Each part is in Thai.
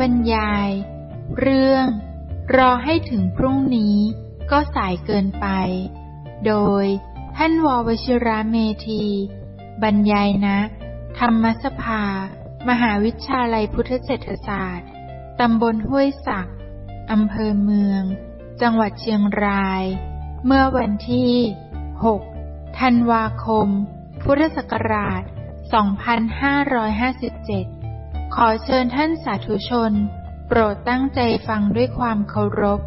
บรรยาย เรื่อง รอให้ถึงพรุ่งนี้ก็สายเกินไป โดยท่านววชิระเมธี บรรยายนะ ธรรมสภา มหาวิทยาลัยพุทธเศรษฐศาสตร์ ตำบลห้วยศักอำเภอเมือง จังหวัดเชียงราย เมื่อวันที่ 6 ธันวาคม พุทธศักราช 2557 ขอเชิญท่านสาธุชน โปรดตั้งใจฟังด้วยความเคารพ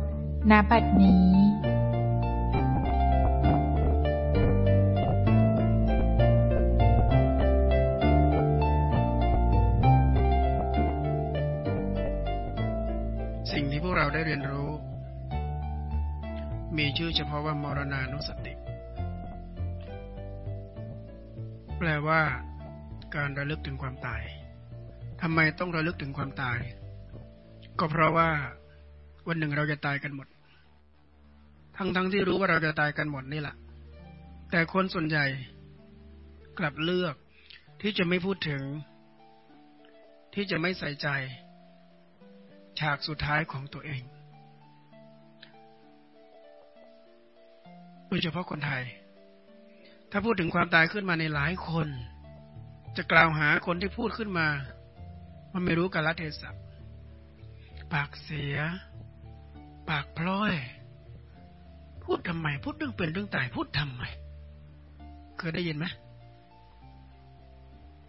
ณบัดนี้สิ่งที่พวกเราได้เรียนรู้ มีชื่อเฉพาะว่ามรณานุสติ แปลว่า การระลึกถึงความตาย ทำไมต้องระลึกถึงความตาย ก็เพราะว่าวันหนึ่งเราจะตายกันหมด ทั้งๆทที่รู้ว่าเราจะตายกันหมดนี่แหละแต่คนส่วนใหญ่กลับเลือกที่จะไม่พูดถึง ที่จะไม่ใส่ใจ ฉากสุดท้ายของตัวเอง โดยเฉพาะคนไทย ถ้าพูดถึงความตายขึ้นมาในหลายคน จะกล่าวหาคนที่พูดขึ้นมา มันไม่รู้กาลเทศะปากเสีย ปากพลอย พูดทำไม พูดเรื่องเป็นเรื่องตาย พูดทำไม เคยได้ยินไหม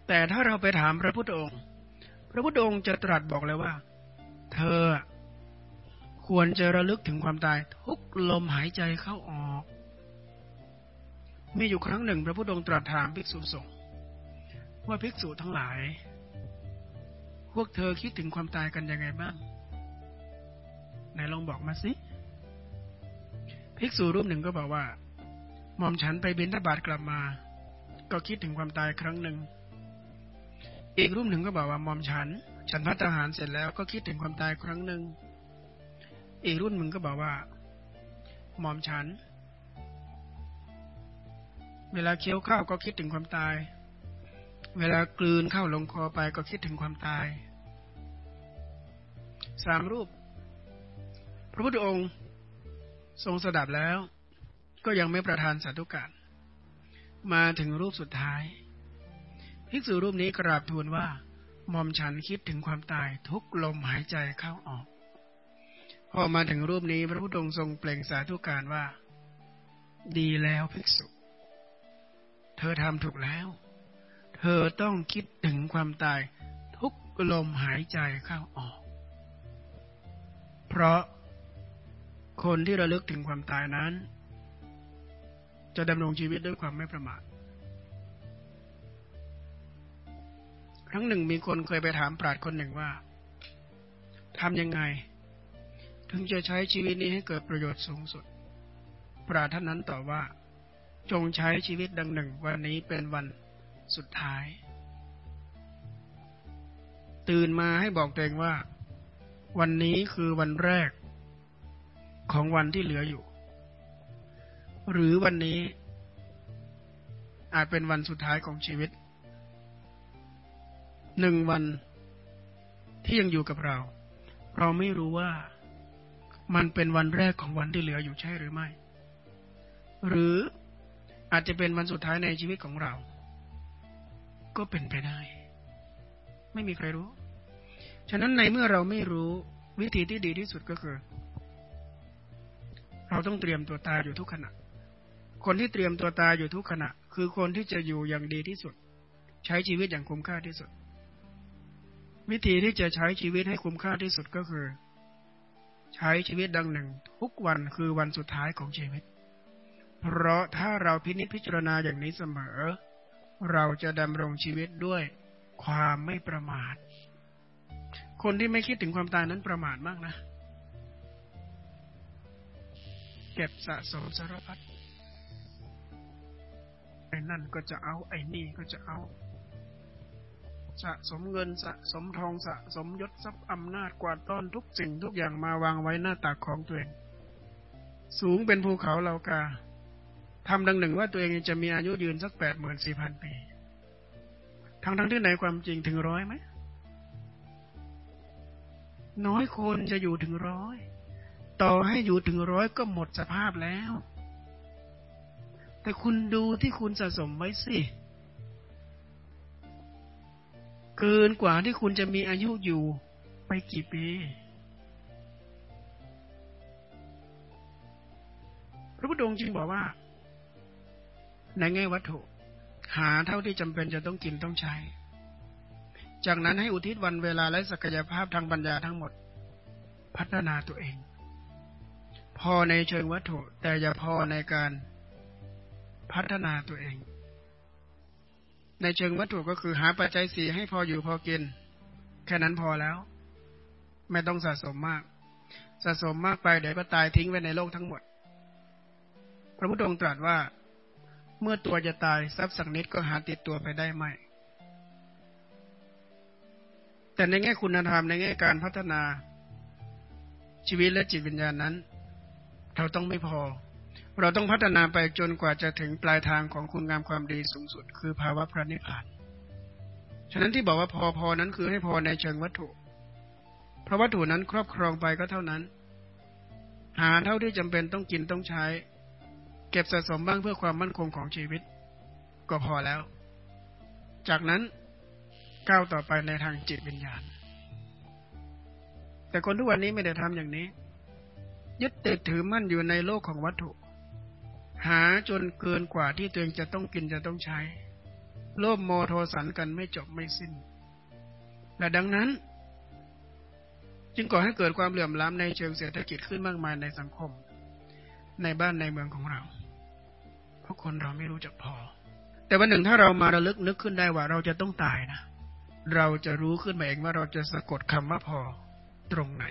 แต่ถ้าเราไปถามพระพุทธองค์ พระพุทธองค์จะตรัสบอกเลยว่า เธอควรจะระลึกถึงความตาย ทุกลมหายใจเข้าออก มีอยู่ครั้งหนึ่ง พระพุทธองค์ตรัสถามภิกษุสงฆ์ว่าภิกษุทั้งหลาย พวกเธอคิดถึงความตายกันยังไงบ้างไหนลองบอกมาสิ ภิกษุรูปหนึ่งก็บอกว่า หม่อมฉันไปบิณฑบาตกลับมา ก็คิดถึงความตายครั้งหนึ่ง อีกรูปหนึ่งก็บอกว่าหม่อมฉัน ฉันพัฒหารเสร็จแล้วก็คิดถึงความตายครั้งหนึ่ง อีกรุ่นหนึ่งก็บอกว่า หม่อมฉัน เวลาเคี้ยวข้าวก็คิดถึงความตาย เวลากลืนเข้าลงคอไปก็คิดถึงความตาย สามรูป พระพุทธองค์ทรงสดับแล้ว ก็ยังไม่ประทานสาธุการมาถึงรูปสุดท้าย ภิกษุรูปนี้กราบทูลว่าหม่อมฉันคิดถึงความตายทุกลมหายใจเข้าออก พอมาถึงรูปนี้พระพุทธองค์ทรงเปล่งสาธุการว่า ดีแล้วภิกษุ เธอทำถูกแล้ว เธอต้องคิดถึงความตายทุกลมหายใจเข้าออก เพราะคนที่ระลึกถึงความตายนั้น จะดำรงชีวิตด้วยความไม่ประมาทครั้งหนึ่งมีคนเคยไปถามปราชญ์คนหนึ่งว่าทำยังไง ถึงจะใช้ชีวิตนี้ให้เกิดประโยชน์สูงสุด ปราชญ์ท่านนั้นตอบว่า จงใช้ชีวิตดังหนึ่งวันนี้เป็นวัน สุดท้าย ตื่นมาให้บอกตัวเองว่า วันนี้คือวันแรกของวันที่เหลืออยู่ หรือวันนี้ อาจเป็นวันสุดท้ายของชีวิต หนึ่งวันที่ยังอยู่กับเรา เราไม่รู้ว่ามันเป็นวันแรกของวันที่เหลืออยู่ใช่หรือไม่ หรืออาจจะเป็นวันสุดท้ายในชีวิตของเรา ก็เป็นไปได้ ไม่มีใครรู้ ฉะนั้นในเมื่อเราไม่รู้วิธีที่ดีที่สุดก็คือ เราต้องเตรียมตัวตายอยู่ทุกขณะ คนที่เตรียมตัวตายอยู่ทุกขณะ คือคนที่จะอยู่อย่างดีที่สุด ใช้ชีวิตอย่างคุ้มค่าที่สุด วิธีที่จะใช้ชีวิตให้คุ้มค่าที่สุดก็คือ ใช้ชีวิตดังหนึ่ง ทุกวันคือวันสุดท้ายของชีวิต เพราะถ้าเราพินิจพิจารณาอย่างนี้เสมอ เราจะดำรงชีวิตด้วยความไม่ประมาท คนที่ไม่คิดถึงความตายนั้นประมาทมากนะ เก็บสะสมสารพัดไอ้นั่นก็จะเอา ไอ้นี่ก็จะเอา สะสมเงินสะสมทองสะสมยศทรัพย์อำนาจกวาดต้อนทุกสิ่งทุกอย่างมาวางไว้หน้าตักของตัวเอง สูงเป็นภูเขาเหล่ากา ทำดังหนึ่งว่าตัวเองจะมีอายุยืนสักแปดหมื่นสี่พันปี ทั้งทั้งที่ไหนความจริงถึงร้อยไหม น้อยคนจะอยู่ถึงร้อย ต่อให้อยู่ถึงร้อยก็หมดสภาพแล้ว แต่คุณดูที่คุณสะสมไว้สิเกินกว่าที่คุณจะมีอายุอยู่ไปกี่ปี พระพุทธองค์จึงบอกว่า ในแง่วัตถุ หาเท่าที่จำเป็นจะต้องกินต้องใช้ จากนั้นให้อุทิศวันเวลาและศักยภาพทางปัญญาทั้งหมด พัฒนาตัวเอง พอในเชิงวัตถุ แต่อย่าพอในการพัฒนาตัวเอง ในเชิงวัตถุก็คือหาปัจจัยสี่ให้พออยู่พอกิน แค่นั้นพอแล้ว ไม่ต้องสะสมมาก สะสมมากไปเดี๋ยวก็ตายทิ้งไว้ในโลกทั้งหมด พระพุทธองค์ตรัสว่า เมื่อตัวจะตายทรัพย์สักนิดก็หาติดตัวไปได้ไหมแต่ในแง่คุณธรรมในแง่การพัฒนาชีวิตและจิตวิญญาณนั้น เราต้องไม่พอ เราต้องพัฒนาไปจนกว่าจะถึงปลายทางของคุณงามความดีสูงสุด คือภาวะพระนิพพาน ฉะนั้นที่บอกว่าพอพอนั้นคือให้พอในเชิงวัตถุ เพราะวัตถุนั้นครอบครองไปก็เท่านั้น หาเท่าที่จำเป็นต้องกินต้องใช้ เก็บสะสมบ้างเพื่อความมั่นคงของชีวิต ก็พอแล้ว จากนั้นก้าวต่อไปในทางจิตวิญญาณ แต่คนทุกวันนี้ไม่ได้ทำอย่างนี้ ยึดติดถือมั่นอยู่ในโลกของวัตถุ หาจนเกินกว่าที่ตัวเองจะต้องกินจะต้องใช้ โลภโมโทสันกันไม่จบไม่สิ้น และดังนั้น จึงก่อให้เกิดความเหลื่อมล้ำในเชิงเศรษฐกิจขึ้นมากมายในสังคม ในบ้านในเมืองของเรา เพราะคนเราไม่รู้จักพอ แต่วันหนึ่งถ้าเรามาระลึกนึกขึ้นได้ว่าเราจะต้องตายนะ เราจะรู้ขึ้นมาเองว่าเราจะสะกดคำว่าพอตรงไหน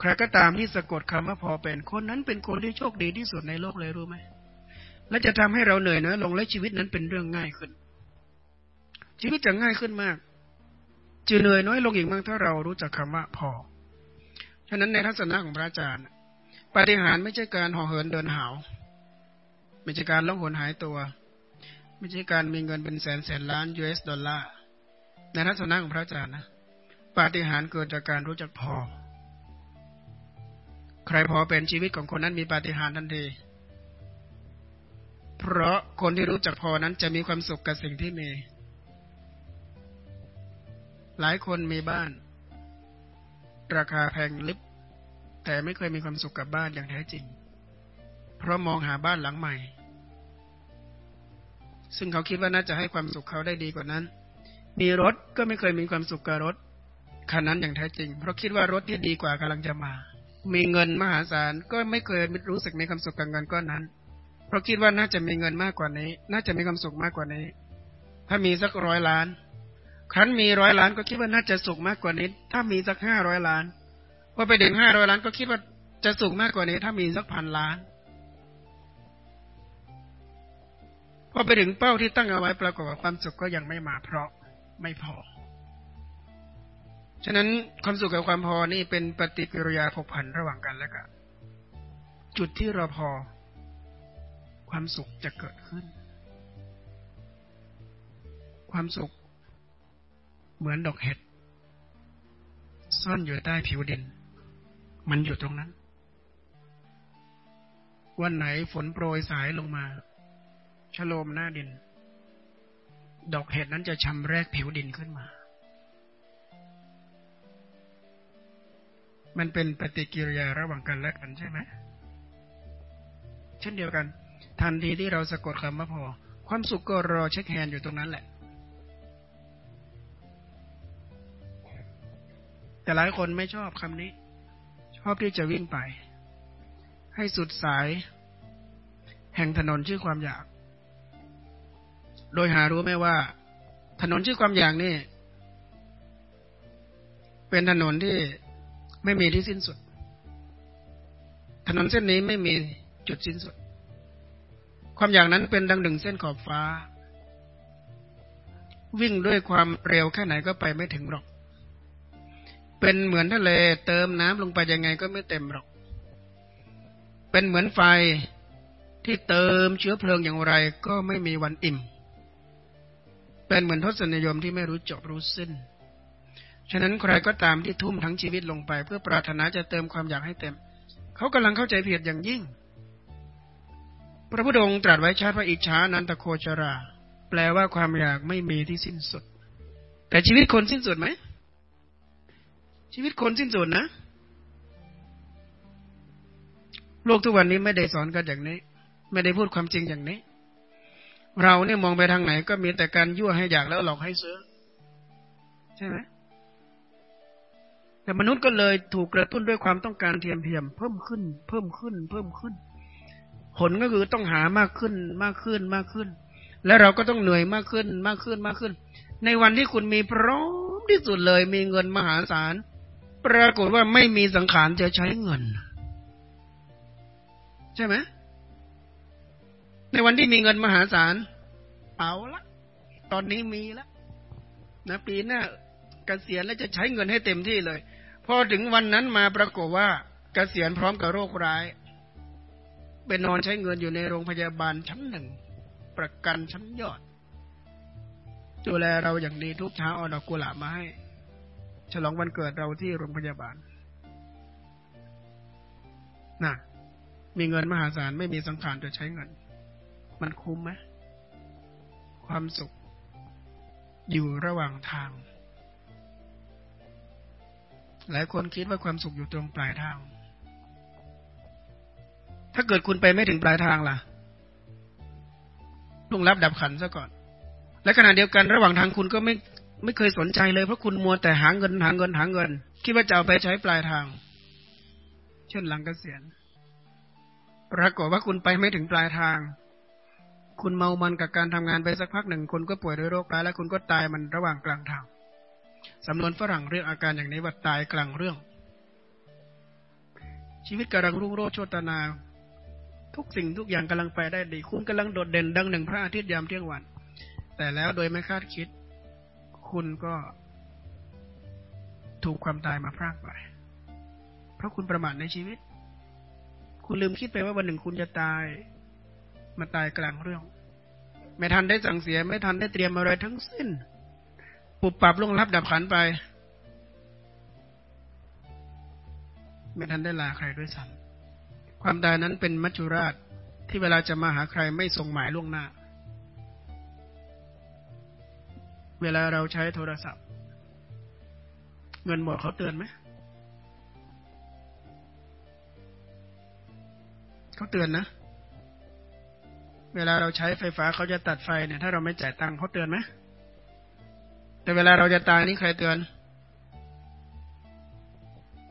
ใครก็ตามที่สะกดคำว่าพอเป็นคนนั้นเป็นคนที่โชคดีที่สุดในโลกเลยรู้ไหมและจะทำให้เราเหนื่อยน้อยลงและชีวิตนั้นเป็นเรื่องง่ายขึ้น ชีวิตจะง่ายขึ้นมากจะเหนื่อยน้อยลงอีกมากถ้าเรารู้จักคำว่าพอ ฉะนั้นในทัศนะของพระอาจารย์ ปฏิหารไม่ใช่การห่อเหินเดินหาว ไม่ใช่การล่องหนหายตัว ไม่ใช่การมีเงินเป็นแสนแสนล้าน US ดอลลาร์ในทัศนะของพระอาจารย์นะปาฏิหาริย์เกิดจากการรู้จักพอ ใครพอเป็นชีวิตของคนนั้นมีปาฏิหาริย์ทันทีเพราะคนที่รู้จักพอนั้นจะมีความสุขกับสิ่งที่มี หลายคนมีบ้าน ราคาแพงลิบแต่ไม่เคยมีความสุขกับบ้านอย่างแท้จริง เพราะมองหาบ้านหลังใหม่ ซึ่งเขาคิดว่าน่าจะให้ความสุขเขาได้ดีกว่านั้น มีรถก็ไม่เคยมีความสุขกับรถคันนั้นอย่างแท้จริง เพราะคิดว่ารถที่ดีกว่ากำลังจะมา มีเงินมหาศาลก็ไม่เคยรู้สึกมีความสุขกับเงินก้อนนั้น เพราะคิดว่าน่าจะมีเงินมากกว่านี้ น่าจะมีความสุขมากกว่านี้ ถ้ามีสักร้อยล้านครั้นมีร้อยล้านก็คิดว่าน่าจะสุขมากกว่านี้ ถ้ามีสักห้าร้อยล้านพอไปถึงห้าร้อยล้านก็คิดว่าจะสุขมากกว่านี้ ถ้ามีสักพันล้าน พอไปถึงเป้าที่ตั้งเอาไว้ปรากฏว่าความสุขก็ยังไม่มาเพราะไม่พอ ฉะนั้นความสุขกับความพอนี่เป็นปฏิกิริยาผกผันระหว่างกันและกันจุดที่เราพอ ความสุขจะเกิดขึ้น ความสุข เหมือนดอกเห็ดซ่อนอยู่ใต้ผิวดิน มันอยู่ตรงนั้น วันไหนฝนโปรยสายลงมา ชโลมหน้าดิน ดอกเห็ดนั้นจะชำแรกผิวดินขึ้นมา มันเป็นปฏิกิริยาระหว่างกันและกันใช่ไหมเช่นเดียวกัน ทันทีที่เราสะกดคำว่าพอ ความสุขก็รอเช็คแฮนอยู่ตรงนั้นแหละ แต่หลายคนไม่ชอบคำนี้ ชอบที่จะวิ่งไป ให้สุดสาย แห่งถนนชื่อความอยาก โดยหารู้ไหมว่า ถนนชื่อความอย่างนี่ เป็นถนนที่ไม่มีที่สิ้นสุด ถนนเส้นนี้ไม่มีจุดสิ้นสุด ความอย่างนั้นเป็นดังหนึ่งเส้นขอบฟ้า วิ่งด้วยความเร็วแค่ไหนก็ไปไม่ถึงหรอก เป็นเหมือนทะเลเติมน้ำลงไปยังไงก็ไม่เต็มหรอก เป็นเหมือนไฟที่เติมเชื้อเพลิงอย่างไรก็ไม่มีวันอิ่ม เป็นเหมือนทศนิยมที่ไม่รู้จบรู้สิ้น ฉะนั้นใครก็ตามที่ทุ่มทั้งชีวิตลงไป เพื่อปรารถนาจะเติมความอยากให้เต็ม เขากำลังเข้าใจผิดอย่างยิ่ง พระพุทธองค์ตรัสไว้ชัดว่าอิจฉานันตโคจรา แปลว่าความอยากไม่มีที่สิ้นสุด แต่ชีวิตคนสิ้นสุดไหม ชีวิตคนสิ้นสุดนะ โลกทุกวันนี้ไม่ได้สอนกันอย่างนี้ ไม่ได้พูดความจริงอย่างนี้ เราเนี่ยมองไปทางไหน ก็มีแต่การยั่วให้อยากแล้วหลอกให้ซื้อ ใช่ไหมแต่มนุษย์ก็เลยถูกกระตุ้นด้วยความต้องการเทียมเทียมเพิ่มขึ้น เพิ่มขึ้น เพิ่มขึ้น ผลก็คือต้องหามากขึ้นมากขึ้นมากขึ้น และเราก็ต้องเหนื่อยมากขึ้นมากขึ้นมากขึ้น ในวันที่คุณมีพร้อมที่สุดเลยมีเงินมหาศาลปรากฏว่าไม่มีสังขารจะใช้เงิน ใช่ไหม ในวันที่มีเงินมหาศาลเอาละ ตอนนี้มีแล้วนะปีหน้าเกษียณแล้วจะใช้เงินให้เต็มที่เลย พอถึงวันนั้นมาปรากฏว่าเกษียณพร้อมกับโรคร้ายเป็นนอนใช้เงินอยู่ในโรงพยาบาลชั้นหนึ่ง ประกันชั้นยอด ดูแลเราอย่างดีทุกเช้าเอาดอกกุหลาบมาให้ ฉลองวันเกิดเราที่โรงพยาบาลน่ะ มีเงินมหาศาลไม่มีสังขารจะใช้เงิน มันคุ้มไหมความสุข อยู่ระหว่างทาง หลายคนคิดว่าความสุขอยู่ตรงปลายทาง ถ้าเกิดคุณไปไม่ถึงปลายทางล่ะลุงรับดับขันซะก่อน และขณะเดียวกันระหว่างทางคุณก็ไม่ไม่เคยสนใจเลยเพราะคุณมัวแต่หาเงินหาเงินหาเงิน คิดว่าจะเอาไปใช้ปลายทาง เช่นหลังเกษียณปรากฏว่าคุณไปไม่ถึงปลายทาง คุณเมามันกับการทำงานไปสักพักหนึ่งคุณก็ป่วยด้วยโรคร้ายแล้วคุณก็ตายมันระหว่างกลางทางสำนวนฝรั่งเรียกอาการอย่างนี้ว่าตายกลางเรื่อง ชีวิตกำลังรุ่งโรจน์โชตนา ทุกสิ่งทุกอย่างกำลังไปได้ดี คุณกำลังโดดเด่นดังหนึ่งพระอาทิตย์ยามเที่ยงวัน แต่แล้วโดยไม่คาดคิด คุณก็ถูกความตายมาพรากไป เพราะคุณประมาทในชีวิต คุณลืมคิดไปว่าวันหนึ่งคุณจะตาย มาตายกลางเรื่อง ไม่ทันได้สั่งเสีย ไม่ทันได้เตรียมอะไรทั้งสิ้น ปุบปรับลงรับดับขันไป ไม่ทันได้ลาใครด้วยซ้ำความตายนั้นเป็นมัจจุราชที่เวลาจะมาหาใครไม่ส่งหมายล่วงหน้า เวลาเราใช้โทรศัพท์ เงินหมดเขาเตือนไหมเขาเตือนนะ เวลาเราใช้ไฟฟ้าเขาจะตัดไฟเนี่ยถ้าเราไม่จ่ายตังค์เขาเตือนไหมแต่เวลาเราจะตายนี่ใครเตือน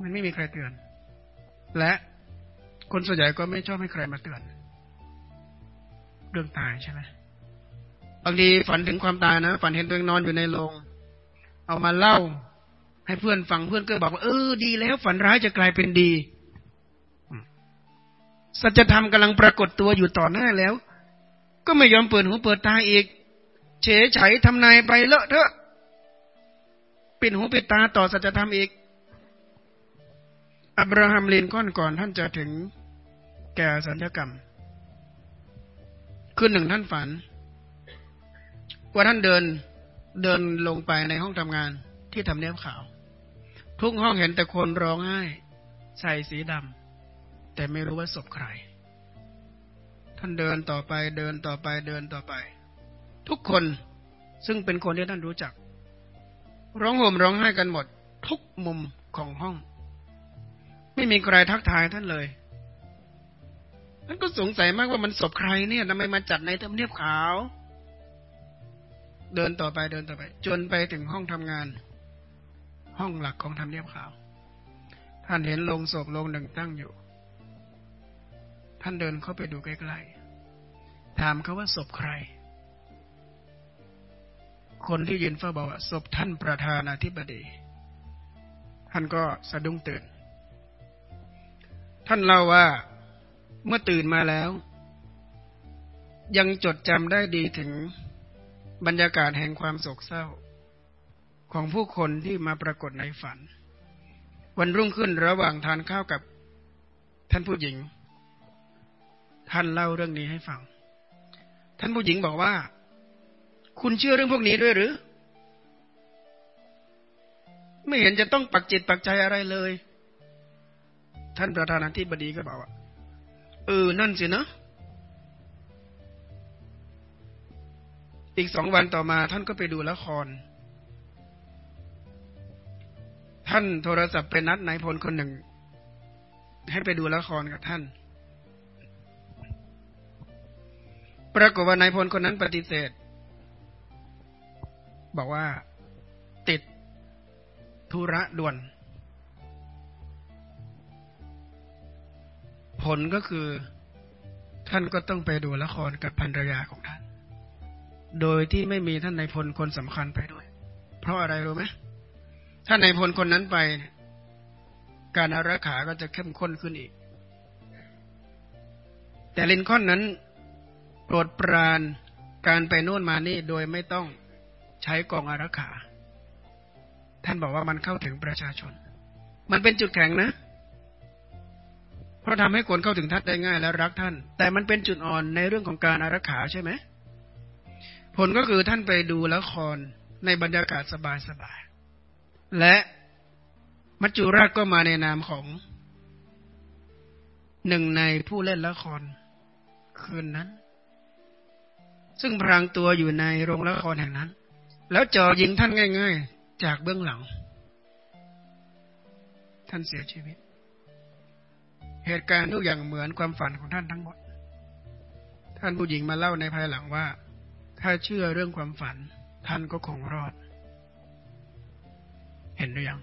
มันไม่มีใครเตือน และคนส่วนใหญ่ก็ไม่ชอบให้ใครมาเตือน เรื่องตายใช่ไหมบางทีฝันถึงความตายนะฝันเห็นตัวเองนอนอยู่ในโรงเอามาเล่า ให้เพื่อนฟังเพื่อนก็บอกว่าเออดีแล้ว ฝันร้ายจะกลายเป็นดีสัจธรรมกำลังปรากฏตัวอยู่ต่อหน้าแล้ว ก็ไม่ยอมเปิดหูเปิดตาอีก เฉยไฉทำนายไปเลอะเทอะปิดหูปิดตาต่อสัจธรรมอีก อับราฮัมลินก้อนก่อนท่านจะถึงแก่สัญญกรรม คืนหนึ่งท่านฝัน ว่าท่านเดินเดินลงไปในห้องทำงานที่ทำเนียบขาว ทุกห้องเห็นแต่คนร้องไห้ ใส่สีดำแต่ไม่รู้ว่าศพใคร ท่านเดินต่อไปเดินต่อไปเดินต่อไป ทุกคนซึ่งเป็นคนที่ท่านรู้จัก ร้องห่มร้องไห้กันหมด ทุกมุมของห้อง ไม่มีใครทักทายท่านเลยท่านก็สงสัยมากว่ามันศพใครเนี่ยทำไมมาจัดในทำเนียบขาว เดินต่อไปเดินต่อไป จนไปถึงห้องทำงาน ห้องหลักของทำเนียบขาว ท่านเห็นโลงศพโลงหนึ่งตั้งอยู่ ท่านเดินเข้าไปดูใกล้ๆ ถามเขาว่าศพใคร คนที่ยืนเฝ้าบอกว่าศพท่านประธานาธิบดี ท่านก็สะดุ้งตื่น ท่านเล่าว่าเมื่อตื่นมาแล้ว ยังจดจำได้ดีถึงบรรยากาศแห่งความโศกเศร้า ของผู้คนที่มาปรากฏในฝัน วันรุ่งขึ้นระหว่างทานข้าวกับท่านผู้หญิง ท่านเล่าเรื่องนี้ให้ฟัง ท่านผู้หญิงบอกว่า คุณเชื่อเรื่องพวกนี้ด้วยหรือ ไม่เห็นจะต้องปักจิตปักใจอะไรเลย ท่านประธานาธิบดีก็บอกว่าเออ นั่นสินะอีกสองวันต่อมาท่านก็ไปดูละคร ท่านโทรศัพท์ไปนัดนายพลคนหนึ่ง ให้ไปดูละครกับท่าน รากฏว่านายพลคนนั้นปฏิเสธ บอกว่าติดธุระด่วน ผลก็คือท่านก็ต้องไปดูละครกับภรรยาของท่าน โดยที่ไม่มีท่านนายพลคนสำคัญไปด้วย เพราะอะไรรู้ไหมถ้านายพลคนนั้นไป การอารักขาก็จะเข้มข้นขึ้นอีก แต่ลินคอนนั้น โปรดปรานการไปโน่นมานี่โดยไม่ต้องใช้กองอารักขา ท่านบอกว่ามันเข้าถึงประชาชน มันเป็นจุดแข็งนะ เพราะทำให้คนเข้าถึงท่านได้ง่ายและรักท่าน แต่มันเป็นจุดอ่อนในเรื่องของการอารักขาใช่ไหม ผลก็คือท่านไปดูละครในบรรยากาศสบายๆ และมัจจุราชก็มาในนามของ หนึ่งในผู้เล่นละครคืนนั้น ซึ่งพรางตัวอยู่ในโรงละครแห่งนั้น แล้วจ่อยิงท่านง่าย ๆ จากเบื้องหลัง ท่านเสียชีวิต เหตุการณ์ทุกอย่างเหมือนความฝันของท่านทั้งหมด ท่านผู้หญิงมาเล่าในภายหลังว่า ถ้าเชื่อเรื่องความฝัน ท่านก็คงรอด เห็นหรือยัง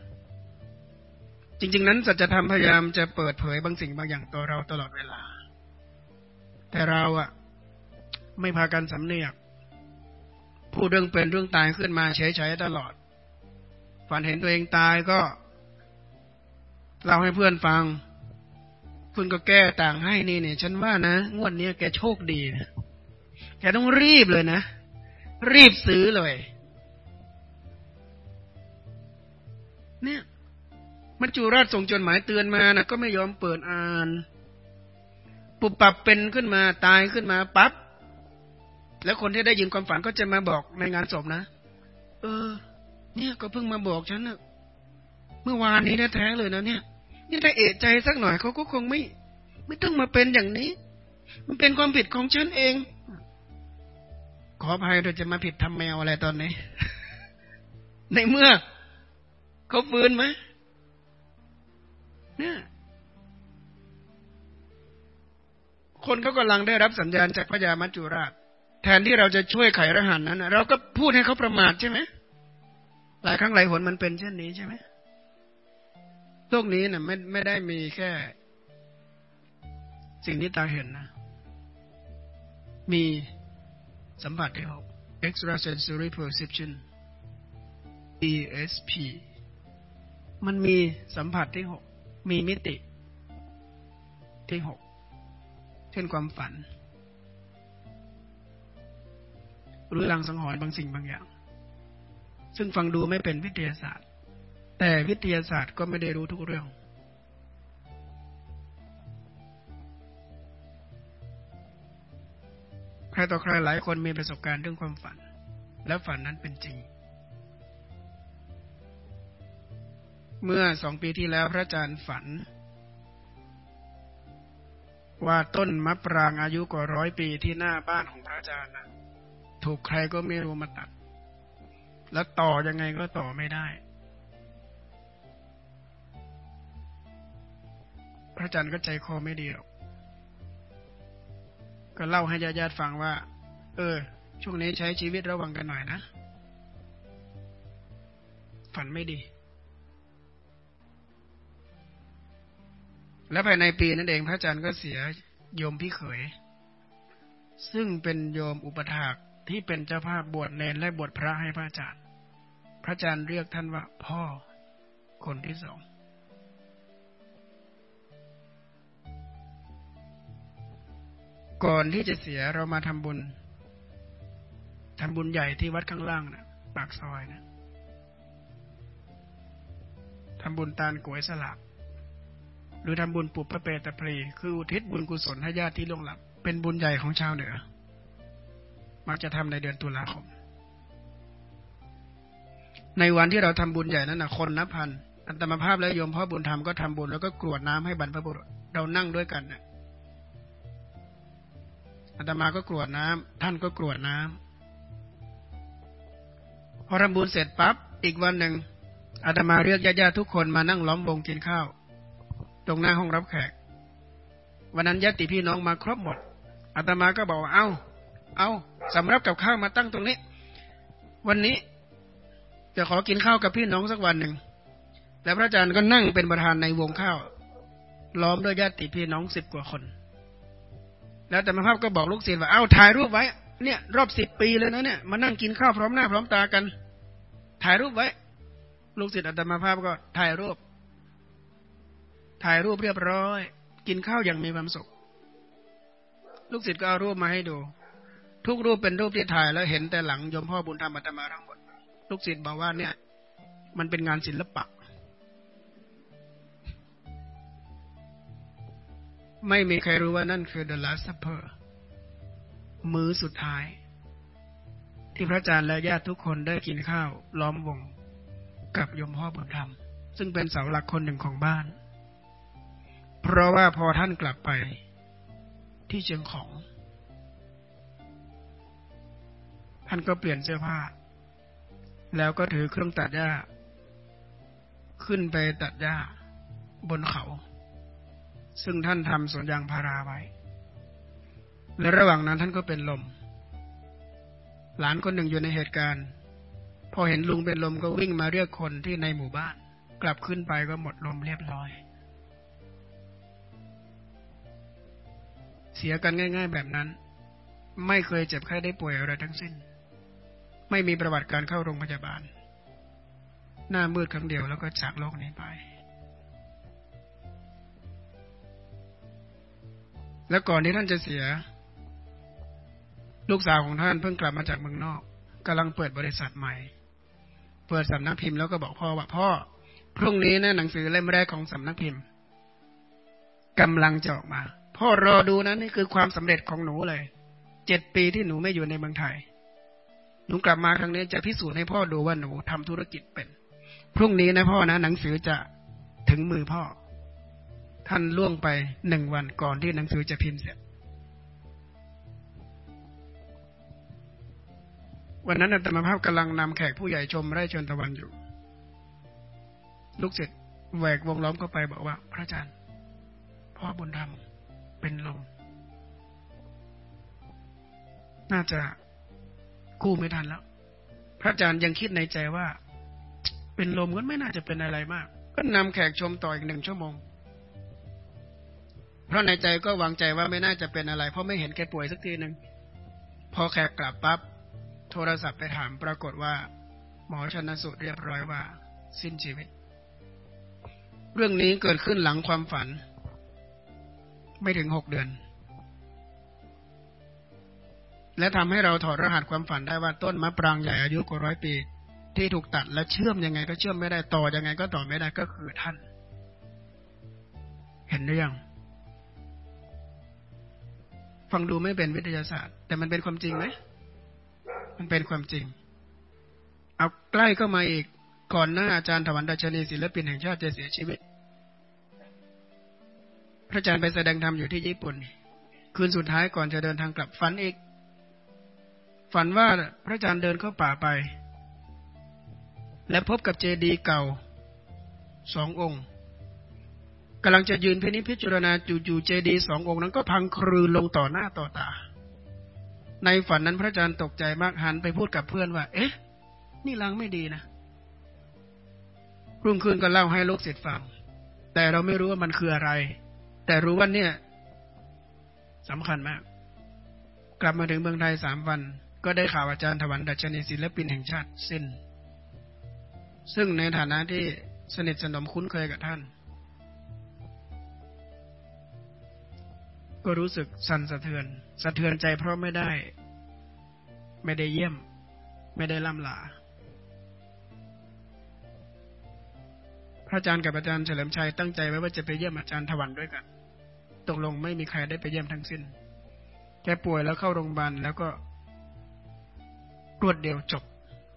จริง ๆ นั้นสัจธรรมพยายามจะเปิดเผยบางสิ่งบางอย่างต่อเราตลอดเวลา แต่เราอะ ไม่พากันสำเนียกพูดเรื่องเป็นเรื่องตายขึ้นมาเฉยๆตลอด ฝันเห็นตัวเองตายก็เล่าให้เพื่อนฟัง คุณก็แก้ต่างให้นี่เนี่ย ฉันว่านะงวดนี้แกโชคดีนะแกต้องรีบเลยนะ รีบซื้อเลย เนี่ย มัจจุราชส่งจดหมายเตือนมานะก็ไม่ยอมเปิดอ่าน ปุบปับเป็นขึ้นมาตายขึ้นมาปับ๊บ แล้วคนที่ได้ยินความฝันก็จะมาบอกในงานศพนะ เออ เนี่ยก็เพิ่งมาบอกฉันนะเมื่อวานนี้แท้เลยนะเนี่ย นี่ถ้าเอะใจสักหน่อยเขาก็คงไม่ ไม่ต้องมาเป็นอย่างนี้ มันเป็นความผิดของฉันเอง ขออภัยเราจะมาผิดทำแมวอะไรตอนนี้ ในเมื่อเขาฟื้นไหมเนี่ยคนเขากำลังได้รับสัญญาณจากพญามัจจุราช แทนที่เราจะช่วยไขรหัสนั้นเราก็พูดให้เขาประมาทใช่ไหมหลายครั้งหลายหนมันเป็นเช่นนี้ใช่ไหมโลกนี้นะ่ะไม่ไม่ได้มีแค่ สิ่งที่ตาเห็นนะ มีสัมผัสที่หก extrasensory perception ESP มันมีสัมผัสที่หก มีมิติที่หก เช่นความฝัน หรือลังสังหรณ์บางสิ่งบางอย่าง ซึ่งฟังดูไม่เป็นวิทยาศาสตร์ แต่วิทยาศาสตร์ก็ไม่ได้รู้ทุกเรื่อง ใครต่อใครหลายคนมีประสบการณ์เรื่องความฝัน และฝันนั้นเป็นจริง เมื่อสองปีที่แล้วพระอาจารย์ฝันว่าต้นมะปรางอายุกว่าร้อยปีที่หน้าบ้านของพระอาจารย์นะ ถูกใครก็ไม่รู้มาตัด แล้วต่อยังไงก็ต่อไม่ได้ พระอาจารย์ก็ใจคอไม่ดีหรอกก็เล่าให้ญาติๆฟังว่า เออ ช่วงนี้ใช้ชีวิตระวังกันหน่อยนะ ฝันไม่ดี และภายในปีนั่นเองพระอาจารย์ก็เสียโยมพี่เขย ซึ่งเป็นโยมอุปถาก ที่เป็นเจ้าภาพบวชเนรและบวชพระให้พระอาจารย์ พระอาจารย์เรียกท่านว่าพ่อคนที่สองก่อนที่จะเสียเรามาทำบุญทำบุญใหญ่ที่วัดข้างล่างนะปากซอยนะทำบุญตานกวยสลับหรือทำบุญปุบพระเปตะพรี คืออุทิศบุญกุศลให้ญาติที่ล่วงลับ เป็นบุญใหญ่ของชาวเหนือ มักจะทำในเดือนตุลาคม ในวันที่เราทำบุญใหญ่นั้นนะคนนับพัน อัตมาภาพและโยมพ่อบุญธรรมก็ทำบุญแล้วก็กรวดน้ำให้บรรพบุรุษ เรานั่งด้วยกันนะอัตมาก็กรวดน้ำท่านก็กรวดน้ำพอทำบุญเสร็จปั๊บอีกวันหนึ่งอาตมาเรียกญาติๆทุกคนมานั่งล้อมวงกินข้าว ตรงหน้าห้องรับแขก วันนั้นญาติพี่น้องมาครบหมดอาตมาก็บอกว่าเอา้า เอาสำรับกับข้าวมาตั้งตรงนี้ วันนี้จะขอกินข้าวกับพี่น้องสักวันหนึ่งแล้วพระอาจารย์ก็นั่งเป็นประธานในวงข้าว ล้อมด้วยญาติพี่น้องสิบกว่าคน แล้วแต่มาภาพก็บอกลูกศิษย์ว่าเอาถ่ายรูปไว้ เนี่ย รอบสิบปีเลยนะเนี่ยมานั่งกินข้าวพร้อมหน้าพร้อมตากัน ถ่ายรูปไว้ ลูกศิษย์อัตมาภาพก็ถ่ายรูป ถ่ายรูปเรียบร้อย กินข้าวอย่างมีความสุข ลูกศิษย์ก็เอารูปมาให้ดู ทุกรูปเป็นรูปที่ถ่ายแล้วเห็นแต่หลังยมพ่อบุญธรรมอัตมาทั้งหมดลูกศิษย์บอกว่าเนี่ย มันเป็นงานศิลปะ ไม่มีใครรู้ว่านั่นคือ the last supper มือสุดท้าย ที่พระอาจารย์และญาติทุกคนได้กินข้าว ล้อมวงกับยมพ่อบุญธรรม ซึ่งเป็นเสาหลักคนหนึ่งของบ้าน เพราะว่าพอท่านกลับไปที่เชียงของ ท่านก็เปลี่ยนเสื้อผ้า แล้วก็ถือเครื่องตัดหญ้า ขึ้นไปตัดหญ้าบนเขา ซึ่งท่านทำสวนยางพาราไว้ และระหว่างนั้นท่านก็เป็นลม หลานคนหนึ่งอยู่ในเหตุการณ์ พอเห็นลุงเป็นลมก็วิ่งมาเรียกคนที่ในหมู่บ้าน กลับขึ้นไปก็หมดลมเรียบร้อย เสียกันง่าย ๆ แบบนั้น ไม่เคยเจ็บไข้ได้ป่วยอะไรทั้งสิ้น ไม่มีประวัติการเข้าโรงพยาบาล หน้ามืดครั้งเดียวแล้วก็จากโลกนี้ไป แล้วก่อนที่ท่านจะเสีย ลูกสาวของท่านเพิ่งกลับมาจากเมืองนอกกำลังเปิดบริษัทใหม่ เปิดสำนักพิมพ์แล้วก็บอกพ่อว่าพ่อ พรุ่งนี้นะหนังสือเล่มแรกของสำนักพิมพ์กำลังจะออกมา พ่อรอดูนะนี่คือความสำเร็จของหนูเลย เจ็ดปีที่หนูไม่อยู่ในเมืองไทย หนูกลับมาครั้งนี้จะพิสูจน์ให้พ่อดูว่าหนูทำธุรกิจเป็น พรุ่งนี้นะพ่อนะ หนังสือจะถึงมือพ่อ ท่านล่วงไปหนึ่งวันก่อนที่หนังสือจะพิมพ์เสร็จ วันนั้นอาตมาภาพกำลังนำแขกผู้ใหญ่ชมไร่ชนตะวันอยู่ ลูกเสร็จแหวกวงล้อมเข้าไปบอกว่า พระอาจารย์ พ่อบุญธรรมเป็นลมน่าจะ กู้ไม่ทันแล้ว พระอาจารย์ยังคิดในใจว่า เป็นลมก็ไม่น่าจะเป็นอะไรมาก ก็นำแขกชมต่ออีกหนึ่งชั่วโมง เพราะในใจก็วางใจว่าไม่น่าจะเป็นอะไร เพราะไม่เห็นแกป่วยสักทีหนึ่งพอแขกกลับปับ๊บโทรศัพท์ไปถามปรากฏว่า หมอชนสูตรเรียบร้อยว่า สิ้นชีวิต เรื่องนี้เกิดขึ้นหลังความฝัน ไม่ถึงหกเดือน และทำให้เราถอดรหัสความฝันได้ว่าต้นมะปรางใหญ่อายุกว่าร้อยปี ที่ถูกตัดและเชื่อมยังไงก็เชื่อมไม่ได้ต่อยังไงก็ต่อไม่ได้ก็คือท่าน เห็นหรือยังฟังดูไม่เป็นวิทยาศาสตร์ แต่มันเป็นความจริงไหมมันเป็นความจริง เอาใกล้ก็มาอีกก่อนหน้าอาจารย์ถวันดัชนีศิลปินแห่งชาติจะเสียชีวิต พระอาจารย์ไปแสดงธรรมอยู่ที่ญี่ปุ่น คืนสุดท้ายก่อนจะเดินทางกลับฝันอีก ฝันว่าพระอาจารย์เดินเข้าป่าไป และพบกับเจดีย์เก่าสององค์กำลังจะยืนพินิจพิจารณาจู่ๆเจดีสององค์นั้นก็พังคลืนลงต่อหน้าต่อตา ในฝันนั้นพระอาจารย์ตกใจมากหันไปพูดกับเพื่อนว่า เอ๊ะ นี่ลังไม่ดีนะรุ่งขึ้นก็เล่าให้ลูกศิษย์ฟัง แต่เราไม่รู้ว่ามันคืออะไร แต่รู้ว่าเนี่ยสำคัญมาก กลับมาถึงเมืองไทยสามวัน ก็ได้ข่าวอาจารย์ถวันดัชนีศิลปินแห่งชาติสิ้น ซึ่งในฐานะที่สนิทสนมคุ้นเคยกับท่าน ก็รู้สึกสั่นสะเทือน สะเทือนใจเพราะไม่ได้ ไม่ได้เยี่ยม ไม่ได้ล่ำลาพระอาจารย์กับอาจารย์เฉลิมชัยตั้งใจไว้ว่าจะไปเยี่ยมอาจารย์ถวันด้วยกัน ตกลงไม่มีใครได้ไปเยี่ยมทั้งสิ้น แกป่วยแล้วเข้าโรงพยาบาลแล้วก็ รวดเดียวจบ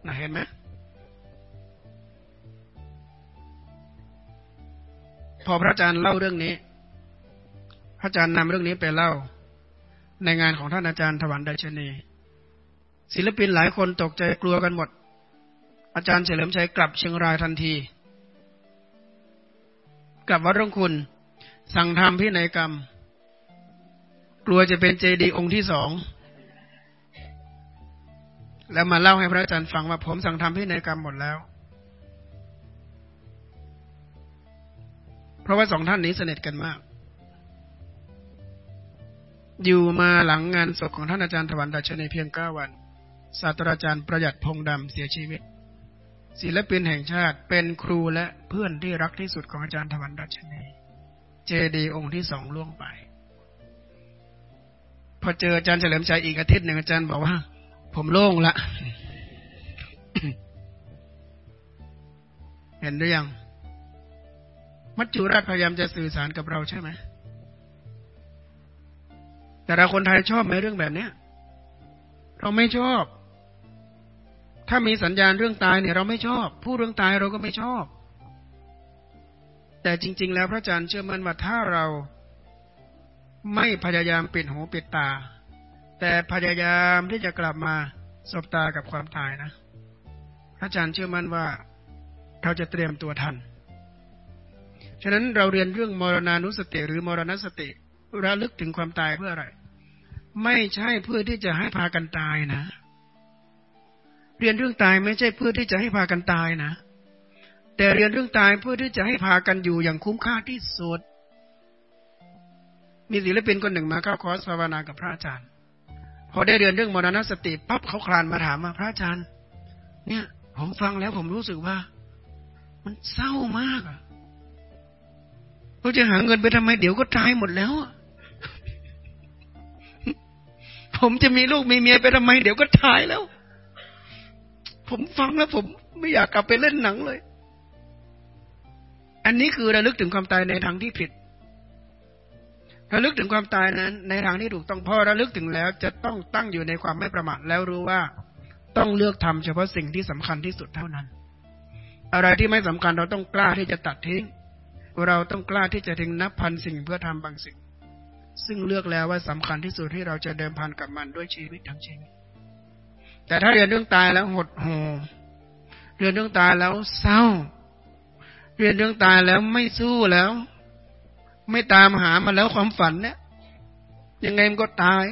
นะเห็นไหมพอพระอาจารย์เล่าเรื่องนี้ พระอาจารย์นำเรื่องนี้ไปเล่า ในงานของท่านอาจารย์ถวันไดชนี ศิลปินหลายคนตกใจกลัวกันหมด อาจารย์เฉลิมชัยกลับเชียงรายทันที กลับวัดร่องคุณ สั่งทำพินักรรม กลัวจะเป็นเจดีองค์ที่สอง แล้วมาเล่าให้พระอาจารย์ฟังว่าผมสั่งทำพินัยกรรมหมดแล้ว เพราะว่าสองท่านนี้สนิทกันมาก อยู่มาหลังงานศพของท่านอาจารย์ถวันดัชนีเพียงเก้าวัน ศาสตราจารย์ประหยัดพงดำเสียชีวิต ศิลปินแห่งชาติเป็นครูและเพื่อนที่รักที่สุดของอาจารย์ถวันดัชนีเจดีองค์ที่สองล่วงไป พอเจออาจารย์เฉลิมชัยอีกอาทิตย์หนึ่งอาจารย์บอกว่า ผมโล่งละ เห็นหรือยัง มัจจุราชพยายามจะสื่อสารกับเราใช่ไหม แต่เราคนไทยชอบไหมเรื่องแบบเนี้ย เราไม่ชอบ ถ้ามีสัญญาณเรื่องตายเนี่ย เราไม่ชอบผู้เรื่องตายเราก็ไม่ชอบ แต่จริง ๆ แล้วพระอาจารย์เชื่อมั่นว่าถ้าเราไม่พยายามปิดหูปิดตา แต่พยายามที่จะกลับมาสบตากับความตายนะพระอาจารย์เชื่อมั่นว่าเราจะเตรียมตัวทัน ฉะนั้นเราเรียนเรื่องมรณานุสติหรือมรณสติระลึกถึงความตายเพื่ออะไร ไม่ใช่เพื่อที่จะให้พากันตายนะ เรียนเรื่องตายไม่ใช่เพื่อที่จะให้พากันตายนะ แต่เรียนเรื่องตายเพื่อที่จะให้พากันอยู่อย่างคุ้มค่าที่สุด มีศิลปินคนหนึ่งมาเข้าคอร์สภาวนากับพระอาจารย์ พอได้เรียนเรื่องมรณสติปั๊บเขาคลานมาถามมาพระอาจารย์ เนี่ย ผมฟังแล้วผมรู้สึกว่า มันเศร้ามากอะเราจะหาเงินไปทำไมเดี๋ยวก็ตายหมดแล้วผมจะมีลูกมีเมียไปทำไมเดี๋ยวก็ตายแล้ว ผมฟังแล้วผมไม่อยากกลับไปเล่นหนังเลย อันนี้คือระลึกถึงความตายในทางที่ผิด ระลึกถึงความตายนั้น ในทางที่ถูกต้องพอระลึกถึงแล้ว จะต้องตั้งอยู่ในความไม่ประมาทแล้วรู้ว่าต้องเลือกทำเฉพาะสิ่งที่สำคัญที่สุดเท่านั้น อะไรที่ไม่สำคัญเราต้องกล้าที่จะตัดทิ้ง เราต้องกล้าที่จะทิ้งนับพันสิ่งเพื่อทำบางสิ่ง ซึ่งเลือกแล้วว่าสำคัญที่สุดที่เราจะเดิมพันกับมันด้วยชีวิตทั้งชีวิตแต่ถ้าเรียนเรื่องตายแล้วหดหูเรียนเรื่องตายแล้วเศร้า เรียนเรื่องตายแล้วไม่สู้แล้ว ไม่ตามหามาแล้วความฝันเนี่ยยังไงมันก็ตาย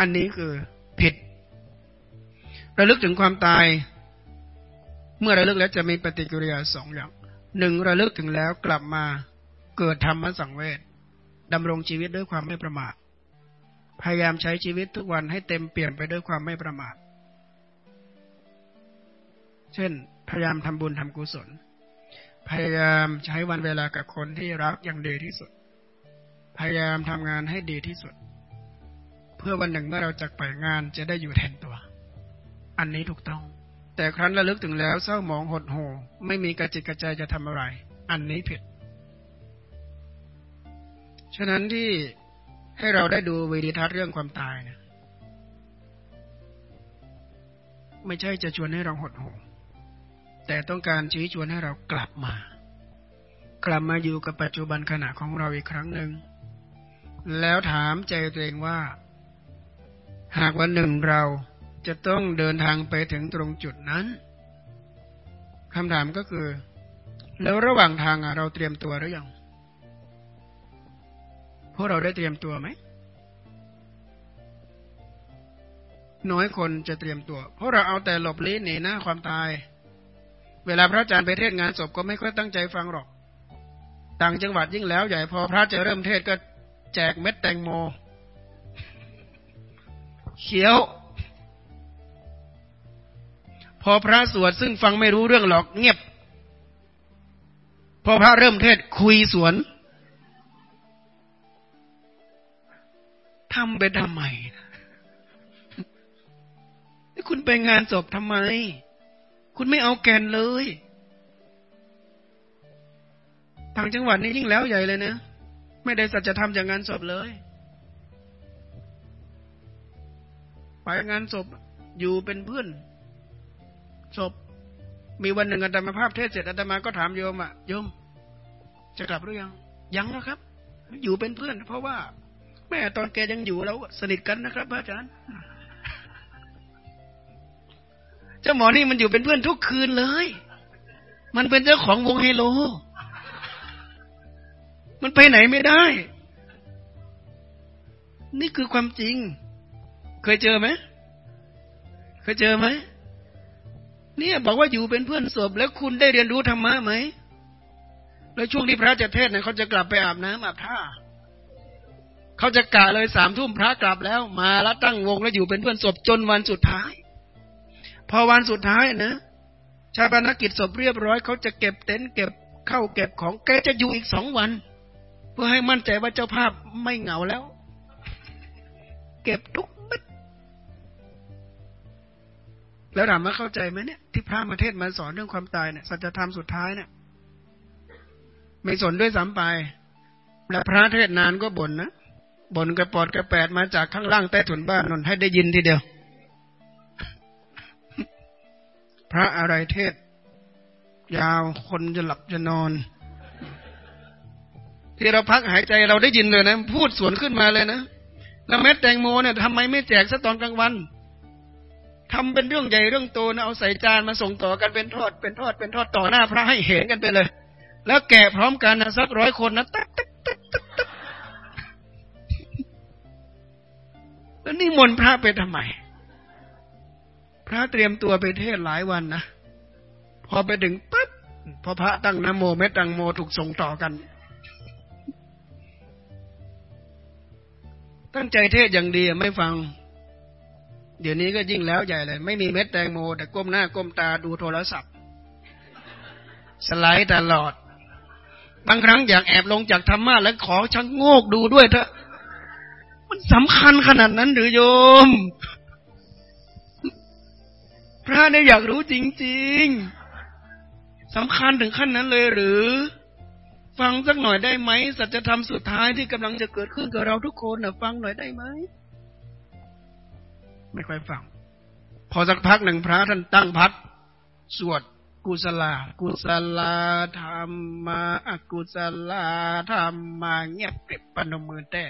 อันนี้คือผิด ระลึกถึงความตาย เมื่อระลึกแล้วจะมีปฏิกิริยาสองอย่างหนึ่งระลึกถึงแล้วกลับมาเกิดธรรมสังเวชดำรงชีวิตด้วยความไม่ประมาทพยายามใช้ชีวิตทุกวันให้เต็มเปลี่ยนไปด้วยความไม่ประมาท เช่น พยายามทำบุญทำกุศล พยายามใช้วันเวลากับคนที่รักอย่างดีที่สุด พยายามทำงานให้ดีที่สุด เพื่อวันหนึ่งเมื่อเราจักไปงานจะได้อยู่แทนตัว อันนี้ถูกต้อง แต่ครั้นระลึกถึงแล้วเศร้าหมองหดหู่ไม่มีกระจิตกระใจจะทำอะไร อันนี้ผิด ฉะนั้นที่ให้เราได้ดูวิดีทัศน์เรื่องความตายนะไม่ใช่จะชวนให้เราหดหู่ แต่ต้องการชี้ชวนให้เรากลับมา กลับมาอยู่กับปัจจุบันขณะของเราอีกครั้งหนึ่ง แล้วถามใจตัวเองว่า หากวันหนึ่งเราจะต้องเดินทางไปถึงตรงจุดนั้นคำถามก็คือ แล้วระหว่างทางเราเตรียมตัวหรือยังพวกเราได้เตรียมตัวไหมน้อยคนจะเตรียมตัว เพราะเราเอาแต่หลบลี้หนีหน้าความตาย เวลาพระอาจารย์ไปเทศงานศพก็ไม่ค่อยตั้งใจฟังหรอก ต่างจังหวัดยิ่งแล้วใหญ่พอพระจะเริ่มเทศก็แจกเม็ดแตงโมเขียว พอพระสวดซึ่งฟังไม่รู้เรื่องหรอกเงียบ พอพระเริ่มเทศคุยสวนทำไปทำไมคุณไปงานศพทำไม คุณไม่เอาแกนเลยทางจังหวัดนี้ยิ่งแล้วใหญ่เลยนะ ไม่ได้สัจธรรมจากงานศพเลย ไปงานศพอยู่เป็นเพื่อนศพมีวันหนึ่งอาตมาภาพเทศเสร็จอาตมาก็ถามโยมอะโยม จะกลับหรือยัง ยังนะครับ อยู่เป็นเพื่อน เพราะว่า แม่ตอนแกยังอยู่แล้วสนิทกันนะครับอาจารย์ จ้าหมอนี่มันอยู่เป็นเพื่อนทุกคืนเลย มันเป็นเจ้าของวงไฮโล มันไปไหนไม่ได้ นี่คือความจริง เคยเจอไหม เคยเจอไหม เนี่ยบอกว่าอยู่เป็นเพื่อนศพแล้วคุณได้เรียนรู้ธรรมะไหม แล้วช่วงที่พระจะเทศเนี่ยเขาจะกลับไปอาบน้ำอาบท่าเขาจะกะเลยสามทุ่มพระกลับแล้ว มาแล้วตั้งวงแล้วอยู่เป็นเพื่อนศพจนวันสุดท้าย พอวันสุดท้ายนะชาปนกิจศพเรียบร้อยเขาจะเก็บเต็นท์เก็บเข้าเก็บของแกจะอยู่อีกสองวัน เพื่อให้มั่นใจว่าเจ้าภาพไม่เหงาแล้ว เก็บทุกมัดแล้วถามว่าเข้าใจไหมเนี่ยที่พระมาเทศมาสอนเรื่องความตายเนี่ยสัจธรรมสุดท้ายเนี่ยไม่สนด้วยสามไปแล้วพระเทศนานก็บ่นนะบ่นกระปอดกระแปดมาจากข้างล่างใต้ถุนบ้านนนให้ได้ยินทีเดียว พระอะไรเทศ ยาวคนจะหลับจะนอน ที่เราพักหายใจเราได้ยินเลยนะ พูดสวนขึ้นมาเลยนะแล้วเม็ดแตงโมเนี่ยทำไมไม่แจกซะตอนกลางวันทำเป็นเรื่องใหญ่เรื่องโตนะเอาใส่จานมาส่งต่อกันเป็นทอดเป็นทอดเป็นทอดต่อหน้าพระให้เห็นกันไปเลย แล้วแกะพร้อมกันนะสักร้อยคนนะตั๊กตั๊กตั๊กตั๊กตั๊กแล้วนี่มนพระไปทำไม พระเตรียมตัวไปเทศหลายวันนะ พอไปถึงปั๊บพอพระตั้งนโมเมตังโมถูกส่งต่อกัน ตั้งใจเทศอย่างดีไม่ฟัง เดี๋ยวนี้ก็ยิ่งแล้วใหญ่เลย ไม่มีเม็ดแตงโม แต่ก้มหน้าก้มตาดูโทรศัพท์ สไลด์ตลอด บางครั้งอยากแอบลงจากธรรมะแล้วขอชังโงกดูด้วยเถอะ มันสำคัญขนาดนั้นหรือโยม พระเนี่ยอยากรู้จริง ๆสำคัญถึงขั้นนั้นเลยหรือ ฟังสักหน่อยได้ไหมสัจธรรมสุดท้ายที่กำลังจะเกิดขึ้นกับเราทุกคนนะฟังหน่อยได้ไหมไม่ค่อยฟัง พอสักพักหนึ่งพระท่านตั้งพัดสวดกุศลา กุศลาธรรมมาอกุศลาธรรมมาเงียบเก็บปนมือแต่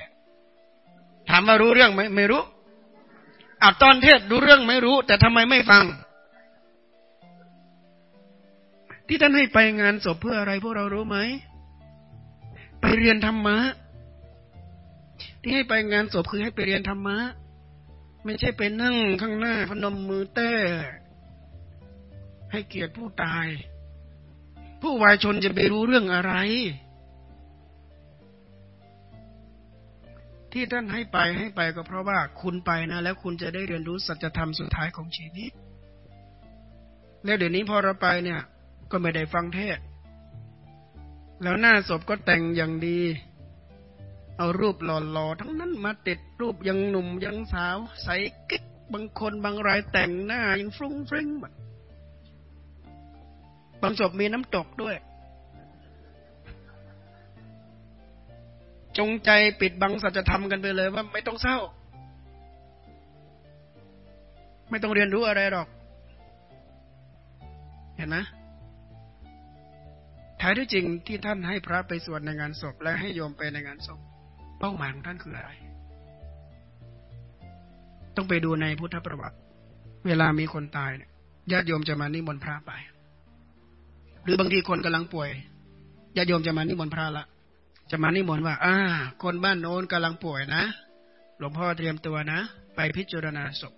ถามว่ารู้เรื่องไหมไม่รู้อาตอนเทศรู้เรื่องไม่รู้ แต่ทำไมไม่ฟัง ที่ท่านให้ไปงานศพเพื่ออะไร พวกเรารู้ไหม ไปเรียนธรรมะ ที่ให้ไปงานศพคือให้ไปเรียนธรรมะ ไม่ใช่ไปนั่งข้างหน้าพนมมือเต้ให้เกียรติผู้ตาย ผู้วายชนจะไปรู้เรื่องอะไร ที่ท่านให้ไปให้ไปก็เพราะว่าคุณไปนะแล้วคุณจะได้เรียนรู้สัจธรรมสุดท้ายของชีวิต แล้วเดี๋ยวนี้พอเราไปเนี่ย ก็ไม่ได้ฟังเทศ แล้วหน้าศพก็แต่งอย่างดี เอารูปหล่อๆทั้งนั้นมาติดรูปยังหนุ่มยังสาว ใส่กิ๊กบางคนบางรายแต่งหน้ายังฟรุ้งฟริ้งบางศพมีน้ำตกด้วย จงใจปิดบังสัจธรรมกันไปเลยว่าไม่ต้องเศร้า ไม่ต้องเรียนรู้อะไรหรอก เห็นไหม ท้ายที่จริงที่ท่านให้พระไปสวดในงานศพ และให้โยมไปในงานศพ เป้าหมายของท่านคืออะไร ต้องไปดูในพุทธประวัติ เวลามีคนตายเนี่ยญาติโยมจะมานิมนต์พระไป หรือบางทีคนกำลังป่วยญาติโยมจะมานิมนต์พระละจะมานิมนต์ว่า อ่า คนบ้านโน้นกำลังป่วยนะ หลวงพ่อเตรียมตัวนะ ไปพิจารณาศพ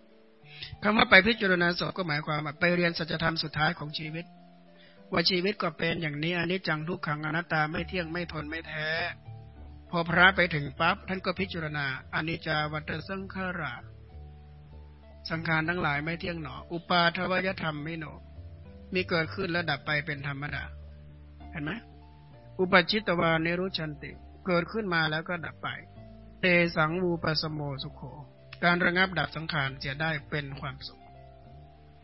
คำว่าไปพิจารณาศพก็หมายความว่าไปเรียนสัจธรรมสุดท้ายของชีวิต ว่าชีวิตก็เป็นอย่างนี้อนนี้จังทุกขังอนัตตาไม่เที่ยงไม่ทนไม่แท้ พอพระไปถึงปั๊บท่านก็พิจารณาอนิจจาวัตสังขาราสังขารทั้งหลายไม่เที่ยงหนอ อุปาทวยธรรมไม่หนอมีเกิดขึ้นแล้วดับไปเป็นธรรมดา เห็นไหมอุปจิตวานิรุชันติ เกิดขึ้นมาแล้วก็ดับไป เตสังวูปสโมสุขโข การระงับดับสังขารจะได้เป็นความสุข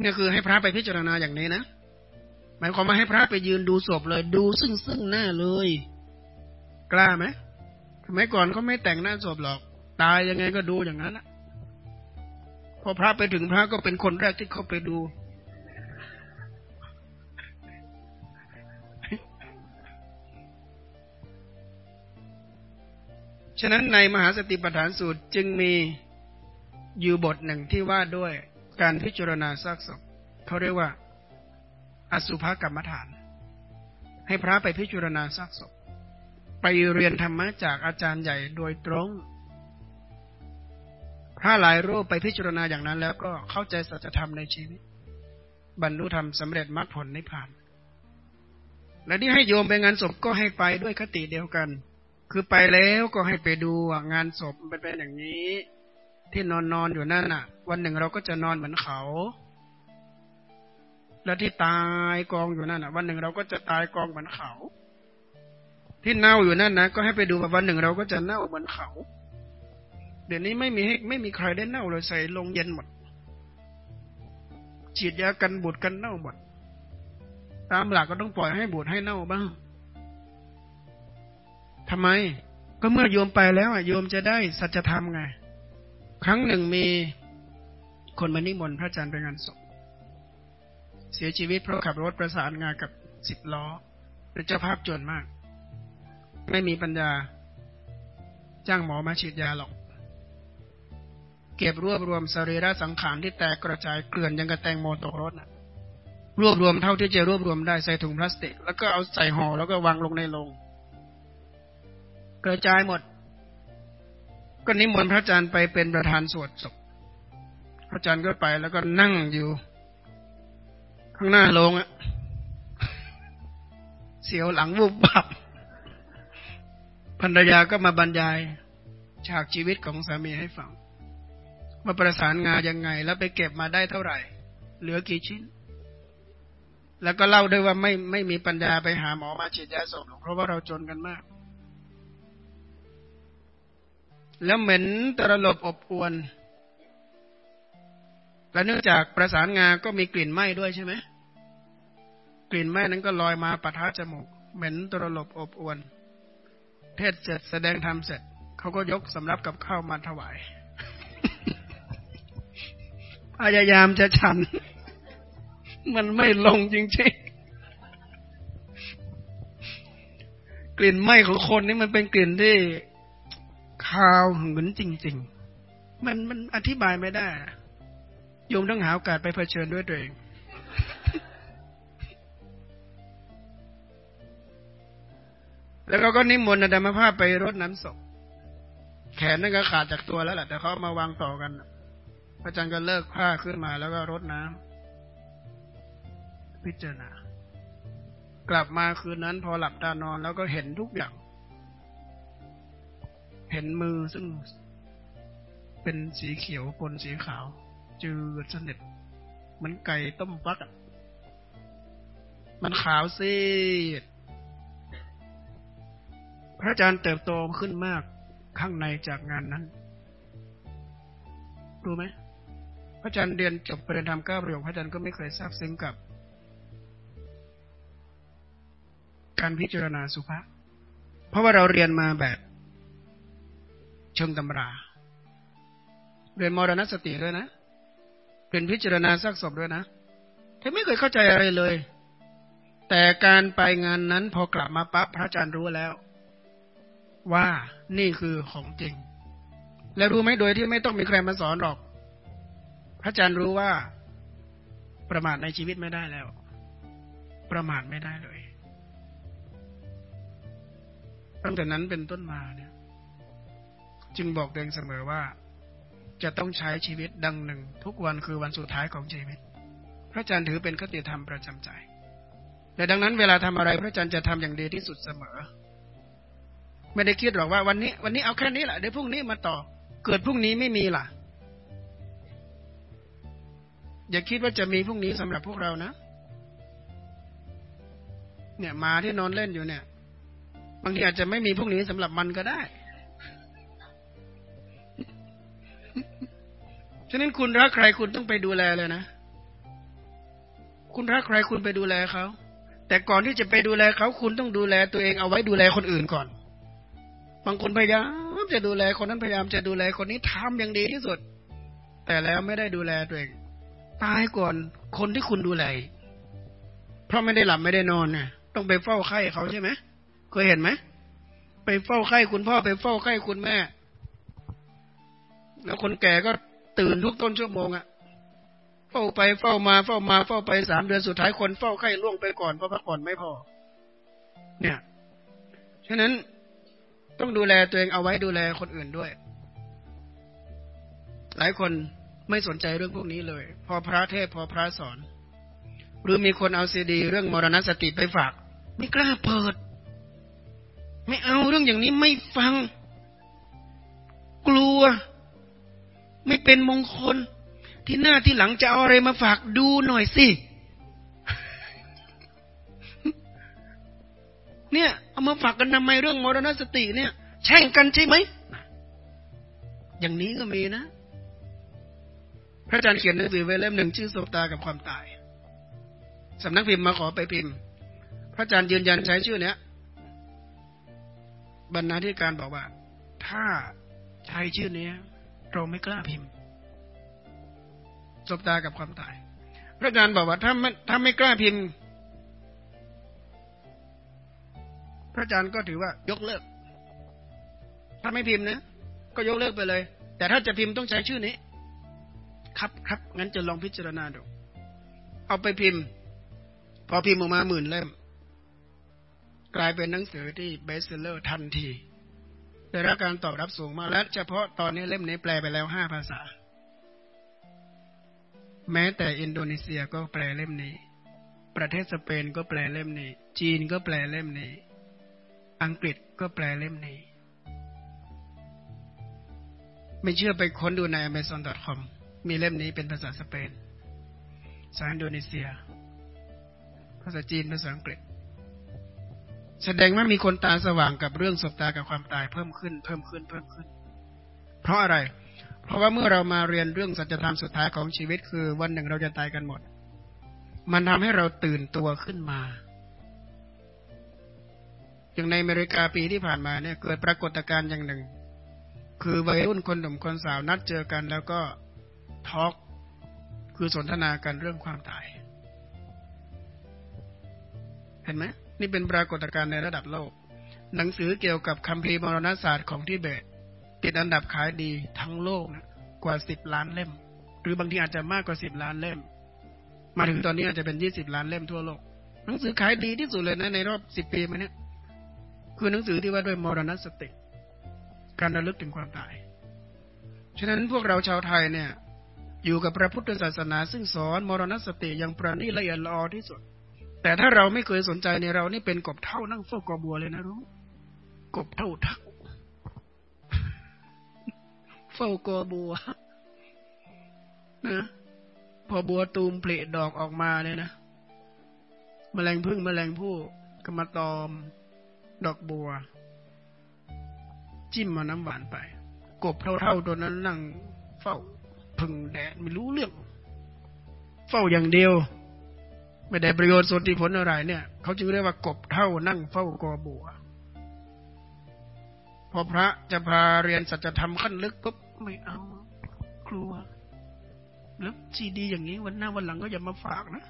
นี่คือให้พระไปพิจารณาอย่างนี้นะ หมายความว่าให้พระไปยืนดูศพเลย ดูซึ่งซึ่งหน้าเลย กล้าไหมสมัยก่อนเขาไม่แต่งหน้าศพหรอก ตายยังไงก็ดูอย่างนั้นแหละพอพระไปถึงพระก็เป็นคนแรกที่เขาไปดูฉะนั้นในมหาสติปัฏฐานสูตรจึงมีอยู่บทหนึ่งที่ว่าด้วยการพิจารณาซากศพเขาเรียกว่า อสุภกรรมฐาน ให้พระไปพิจารณาซากศพ ไปเรียนธรรมะจากอาจารย์ใหญ่โดยตรง พระหลายรูปไปพิจารณาอย่างนั้น แล้วก็เข้าใจสัจธรรมในชีวิต บรรลุธรรมสำเร็จมรรคผลนิพพาน และที่ให้โยมไปงานศพก็ให้ไปด้วยคติเดียวกัน คือไปแล้วก็ให้ไปดูงานศพเป็นเป็นอย่างนี้ ที่นอนนอนอยู่นั่นน่ะ วันหนึ่งเราก็จะนอนเหมือนเขา แล้วที่ตายกองอยู่นั่นน่ะวันหนึ่งเราก็จะตายกองเหมือนเขา ที่เน่าอยู่นั่นนะก็ให้ไปดูว่าวันหนึ่งเราก็จะเน่าเหมือนเขา เดี๋ยวนี้ไม่มีให้ไม่มีใครได้เน่าเลยใส่ลงเย็นหมด ฉีดยากันบูดกันเน่าหมด ตามหลักก็ต้องปล่อยให้บูดให้เน่าบ้างทำไม ก็เมื่อโยมไปแล้วอะโยมจะได้สัจธรรมไง ครั้งหนึ่งมีคนมานิมนต์พระอาจารย์ไปงานศพ เสียชีวิตเพราะขับรถประสานงานกับสิบล้อเป็นเจ้าภาพจนมาก ไม่มีปัญญา จ้างหมอมาฉีดยาหรอก เก็บรวบรวมสรีระสังขารที่แตกกระจายเกลื่อนยังกระแตงโมตกรถนะรวบรวมเท่าที่จะรวบรวมได้ใส่ถุงพลาสติก แล้วก็เอาใส่ห่อแล้วก็วางลงในโลงกระจายหมด ก็นิมนต์พระอาจารย์ไปเป็นประธานสวดศพพระอาจารย์ก็ไปแล้วก็นั่งอยู่ ข้างหน้าลงอะเสียวหลังวุบบับภรรยาก็มาบรรยาย ฉากชีวิตของสามีให้ฟังว่าประสานงานยังไง แล้วไปเก็บมาได้เท่าไหร่ เหลือกี่ชิ้น แล้วก็เล่าด้วยว่าไม่ไม่มีปัญญาไปหาหมอมาฉีดยาสมเพราะว่าเราจนกันมาก แล้วเหม็นตระลบอบอวน และเนื่องจากประสานงาก็มีกลิ่นไหม้ด้วยใช่ไหมกลิ่นไหม้นั้นก็ลอยมาปะทะจมูก เหม็นตรลบอบอวน เทศเสร็จแสดงธรรมเสร็จเขาก็ยกสำรับกับข้าวมาถวายพยายามจะฉัน มันไม่ลงจริงๆ กลิ่นไหม้ของคนนี่มันเป็นกลิ่นที่คาวหืนจริง ๆ มันมันอธิบายไม่ได้ โยมต้องหาโอกาสไปเผชิญด้วยตัวเอง แล้วเขาก็นิมนต์อาดามภาพไปรดน้ำศพ แขนนั่นก็ขาดจากตัวแล้วแหละแต่เขามาวางต่อกัน พระอาจารย์ก็เลิกผ้าขึ้นมาแล้วก็รดน้ำพิจารณา กลับมาคืนนั้นพอหลับตานอนแล้วก็เห็นทุกอย่าง เห็นมือซึ่งเป็นสีเขียวปนสีขาว จืดสนิทมันไก่ต้มฟักมันขาวซีดพระอาจารย์เติบโตขึ้นมากข้างในจากงานนั้นรู้ไหมพระอาจารย์เรียนจบปริญญาธรรมเก้าประโยคพระอาจารย์ก็ไม่เคยทราบซึ้งกับ การพิจารณาสุภาษเพราะว่าเราเรียนมาแบบเชิงตำรา เรียนมรณสติด้วยนะ เป็นพิจารณาซากศพด้วยนะแต่ไม่เคยเข้าใจอะไรเลย แต่การไปงานนั้นพอกลับมาปั๊บพระอาจารย์รู้แล้ว ว่านี่คือของจริง และรู้ไหมโดยที่ไม่ต้องมีใครมาสอนหรอก พระอาจารย์รู้ว่า ประมาทในชีวิตไม่ได้แล้ว ประมาทไม่ได้เลยตั้งแต่นั้นเป็นต้นมาเนี่ย จึงบอกตัวเองเสมอว่า จะต้องใช้ชีวิตดังหนึ่ง ทุกวันคือวันสุดท้ายของชีวิต พระอาจารย์ถือเป็นคติธรรมประจำใจแต่ดังนั้นเวลาทำอะไรพระอาจารย์จะทำอย่างดีที่สุดเสมอ ไม่ได้คิดหรอกว่าวันนี้ วันนี้เอาแค่นี้แหละเดี๋ยวพรุ่งนี้มาต่อ เกิดพรุ่งนี้ไม่มีล่ะ อย่าคิดว่าจะมีพรุ่งนี้สำหรับพวกเรานะ เนี่ยมาที่นอนเล่นอยู่เนี่ย บางทีอาจจะไม่มีพรุ่งนี้สำหรับมันก็ได้ ฉะนั้นคุณรักใครคุณต้องไปดูแลเลยนะ คุณรักใครคุณไปดูแลเขา แต่ก่อนที่จะไปดูแลเขาคุณต้องดูแลตัวเองเอาไว้ดูแลคนอื่นก่อน บางคนพยายามจะดูแลคนนั้นพยายามจะดูแลคนนี้ทำอย่างดีที่สุด แต่แล้วไม่ได้ดูแลตัวเองตายก่อนคนที่คุณดูแล เพราะไม่ได้หลับไม่ได้นอนต้องไปเฝ้าไข้เขาใช่ไหมเคยเห็นไหมไปเฝ้าไข้คุณพ่อไปเฝ้าไข้คุณแม่ แล้วคนแก่ก็ ตื่นทุกต้นชั่วโมงอะเฝ้าไปเฝ้ามาเฝ้ามาเฝ้าไปสามเดือนสุดท้ายคนเฝ้าไข้ล่วงไปก่อนเพราะพักผ่อนไม่พอ เนี่ยฉะนั้นต้องดูแลตัวเองเอาไว้ดูแลคนอื่นด้วย หลายคนไม่สนใจเรื่องพวกนี้เลย พอพระเทศพอพระสอน หรือมีคนเอาซีดี เรื่องมรณสติไปฝาก ไม่กล้าเปิด ไม่เอาเรื่องอย่างนี้ไม่ฟัง กลัว ไม่เป็นมงคล ที่หน้าที่หลังจะเอาอะไรมาฝากดูหน่อยสิ เนี่ย เอามาฝากกันทำไมเรื่องมรณสติเนี่ย แช่งกันใช่ไหม อย่างนี้ก็มีนะ พระอาจารย์เขียนหนังสือไว้เล่มหนึ่งชื่อสบตากับความตายสำนักพิมพ์มาขอไปพิมพ์ พระอาจารย์ยืนยันใช้ชื่อเนี้ยบรรณาธิการบอกว่า ถ้าใช้ชื่อเนี้ย เราไม่กล้าพิมพ์สบตากับความตาย พระอาจารย์บอกว่าถ้าไม่ถ้าไม่กล้าพิมพ์ พระอาจารย์ก็ถือว่ายกเลิก ถ้าไม่พิมพ์นะก็ยกเลิกไปเลย แต่ถ้าจะพิมพ์ต้องใช้ชื่อนี้ ครับครับงั้นจะลองพิจารณาดู เอาไปพิมพ์ พอพิมพ์ออกมาหมื่นเล่ม กลายเป็นหนังสือที่เบสเซลเลอร์ทันที ได้รับการตอบรับสูงมากและเฉพาะตอนนี้เล่มนี้แปลไปแล้วห้าภาษา แม้แต่อินโดนีเซียก็แปลเล่มนี้ ประเทศสเปนก็แปลเล่มนี้ จีนก็แปลเล่มนี้ อังกฤษก็แปลเล่มนี้ ไม่เชื่อไปค้นดูใน amazon.com มีเล่มนี้เป็นภาษาสเปนภาษาอินโดนีเซีย ภาษาจีนภาษาอังกฤษ แสดงว่ามีคนตาสว่างกับเรื่องสบตากับความตายเพิ่มขึ้น เพิ่มขึ้นเพิ่มขึ้น เพราะอะไร เพราะว่าเมื่อเรามาเรียนเรื่องสัจธรรมสุดท้ายของชีวิต คือวันหนึ่งเราจะตายกันหมด มันทำให้เราตื่นตัวขึ้นมา อย่างในอเมริกาปีที่ผ่านมาเนี่ยเกิดปรากฏการณ์อย่างหนึ่ง คือวัยรุ่นคนหนุ่มคนสาวนัดเจอกันแล้วก็ทอล์กคือสนทนากันเรื่องความตาย เห็นไหม นี่เป็นปรากฏการณ์ในระดับโลก หนังสือเกี่ยวกับคัมภีร์มรณศาสตร์ของทิเบต ติดอันดับขายดีทั้งโลกนะกว่าสิบล้านเล่ม หรือบางทีอาจจะมากกว่าสิบล้านเล่ม มาถึงตอนนี้อาจจะเป็นยี่สิบล้านเล่มทั่วโลก หนังสือขายดีที่สุดเลยนะในรอบสิบปีมาเนี้ยคือหนังสือที่ว่าด้วยมรณสติ การระลึกถึงความตาย ฉะนั้นพวกเราชาวไทยเนี่ย อยู่กับพระพุทธศาสนา ซึ่งสอนมรณสติอย่างประณีตละเอียดละออที่สุด แต่ถ้าเราไม่เคยสนใจในเรานี่เป็นกบเท่านั่งเฝ้ากอบัวเลยนะรู้ กบเท่าทัก เฝ้ากอบัวนะพอบัวตูมเปลี่ดอกออกมาเนี่ยนะมแมลงพึ่งมแมลงผู้ก็มาตอม ดอกบัว จิ้มมาน้ำหวานไป กบเท่าๆตัวนั้นนั่ง เฝ้า พึ่งแดดไม่รู้เรื่อง เฝ้าอย่างเดียว ไม่ได้ประโยชน์ส่วนที่ผลอะไรเนี่ยเขาจึงเรียกว่ากบเท่านั่งเฝ้ากอบัว พอพระจะพาเรียนสัจธรรมขั้นลึกปุ๊บไม่เอา กลัว แล้วซีดีอย่างนี้วันหน้าวันหลังก็อย่ามาฝากนะ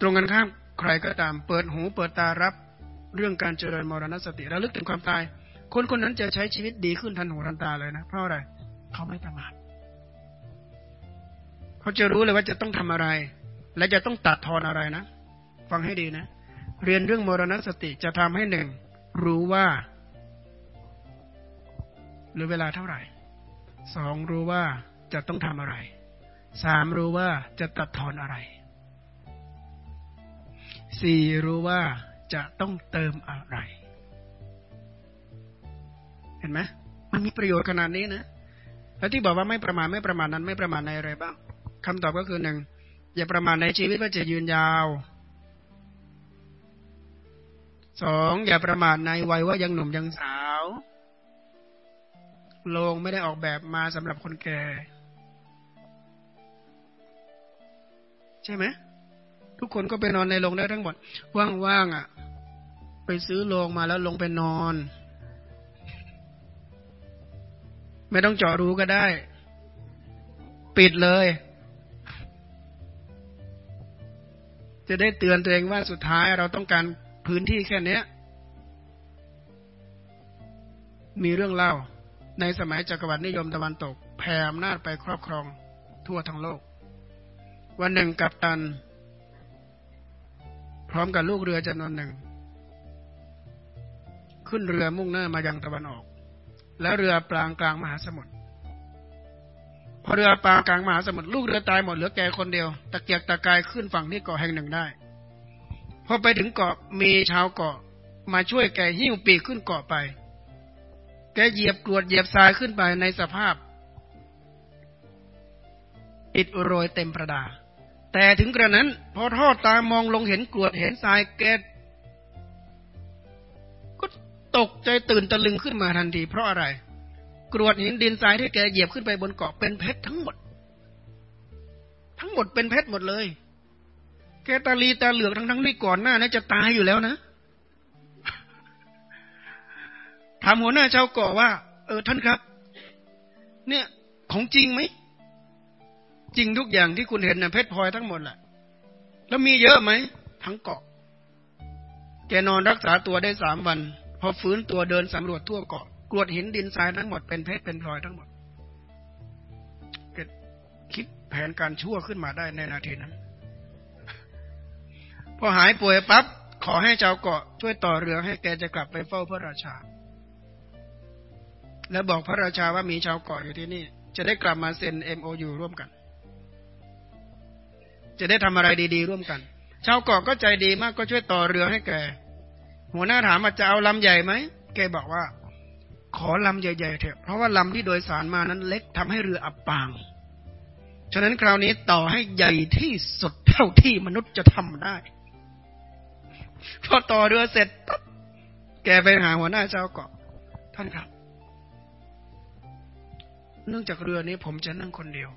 ตรงกันข้ามใครก็ตามเปิดหูเปิดตารับเรื่องการเจริญมรณสติระลึกถึงความตาย คนคนนั้นจะใช้ชีวิตดีขึ้นทันหูทันตาเลยนะ เพราะอะไร เขาไม่ประมาท เขาจะรู้เลยว่าจะต้องทำอะไร และจะต้องตัดทอนอะไรนะ ฟังให้ดีนะ เรียนเรื่องมรณสติจะทำให้หนึ่งรู้ว่าหรือเวลาเท่าไหร่สองรู้ว่าจะต้องทำอะไรสามรู้ว่าจะตัดทอนอะไรสี่รู้ว่าจะต้องเติมอะไร เห็นไหมมันมีประโยชน์ขนาดนี้นะ แล้วที่บอกว่าไม่ประมาทไม่ประมาทนั้นไม่ประมาทในอะไรบ้าง คำตอบก็คือหนึ่งอย่าประมาทในชีวิตว่าจะยืนยาวสองอย่าประมาทในวัยว่ายังหนุ่มยังสาวโลงไม่ได้ออกแบบมาสำหรับคนแก่ ใช่ไหมทุกคนก็ไปนอนในโรงได้ทั้งหมด ว่างๆอะ ไปซื้อโรงมาแล้วลงไปนอน ไม่ต้องเจาะรูก็ได้ ปิดเลย จะได้เตือนตัวเองว่าสุดท้ายเราต้องการพื้นที่แค่เนี้ย มีเรื่องเล่า ในสมัยจักรวรรดินิยมตะวันตก แผ่อำนาจไปครอบครองทั่วทั้งโลก วันหนึ่งกัปตัน พร้อมกับลูกเรือจำนวนหนึ่ง ขึ้นเรือมุ่งหน้ามายังตะวันออก แล้วเรือปลางกลางมหาสมุทร พอเรือปลากลางมหาสมุทรลูกเรือตายหมดเหลือแกคนเดียว ตะเกียกตะกายขึ้นฝั่งที่เกาะแห่งหนึ่งได้พอไปถึงเกาะมีชาวเกาะมาช่วยแกหิ้วปีกขึ้นเกาะไป แกเหยียบกรวดเหยียบทรายขึ้นไปในสภาพอิดโรยเต็มประดา แต่ถึงกระนั้น พอทอดตามองลงเห็นกรวดเห็นทรายแกก็ตกใจตื่นตะลึงขึ้นมาทันทีเพราะอะไร กรวดหินดินทรายที่แกเหยียบขึ้นไปบนเกาะเป็นเพชรทั้งหมด ทั้งหมดเป็นเพชรหมดเลย แกตาลีตาเหลือกทั้งทั้งที่ก่อนหน้านั้นจะตายอยู่แล้วนะถามหัวหน้าชาวเกาะว่า เออท่านครับ เนี่ยของจริงไหมจริงทุกอย่างที่คุณเห็นนะ่ะเพชรพลอยทั้งหมดแหละแล้วมีเยอะไหมทั้งเกาะ แกนอนรักษาตัวได้สามวัน พอฟื้นตัวเดินสำรวจทั่วเกาะ กรวดหินดินทรายทั้งหมดเป็นเพชรเป็นพลอยทั้งหมดเกิดคิดแผนการชั่วขึ้นมาได้ในนาทีนั้น พอหายป่วยปับ๊บขอให้เจ้าเกาะช่วยต่อเรือให้แกจะกลับไปเฝ้าพระราชา แล้วบอกพระราชาว่ามีชาวเกาะอยู่ที่นี่ จะได้กลับมาเซ็น MOU ร่วมกัน จะได้ทำอะไรดีๆ ร่วมกัน ชาวเกาะก็ใจดีมากก็ช่วยต่อเรือให้แก หัวหน้าถามว่าจะเอาลำใหญ่ไหม แกบอกว่า ขอลำใหญ่ๆเถอะ เพราะว่าลำที่โดยสารมานั้นเล็กทำให้เรืออับปาง ฉะนั้นคราวนี้ต่อให้ใหญ่ที่สุดเท่าที่มนุษย์จะทำได้ พอต่อเรือเสร็จปั๊บแกไปหาหัวหน้าเจ้าเกาะ ท่านครับ เนื่องจากเรือนี้ผมจะนั่งคนเดียว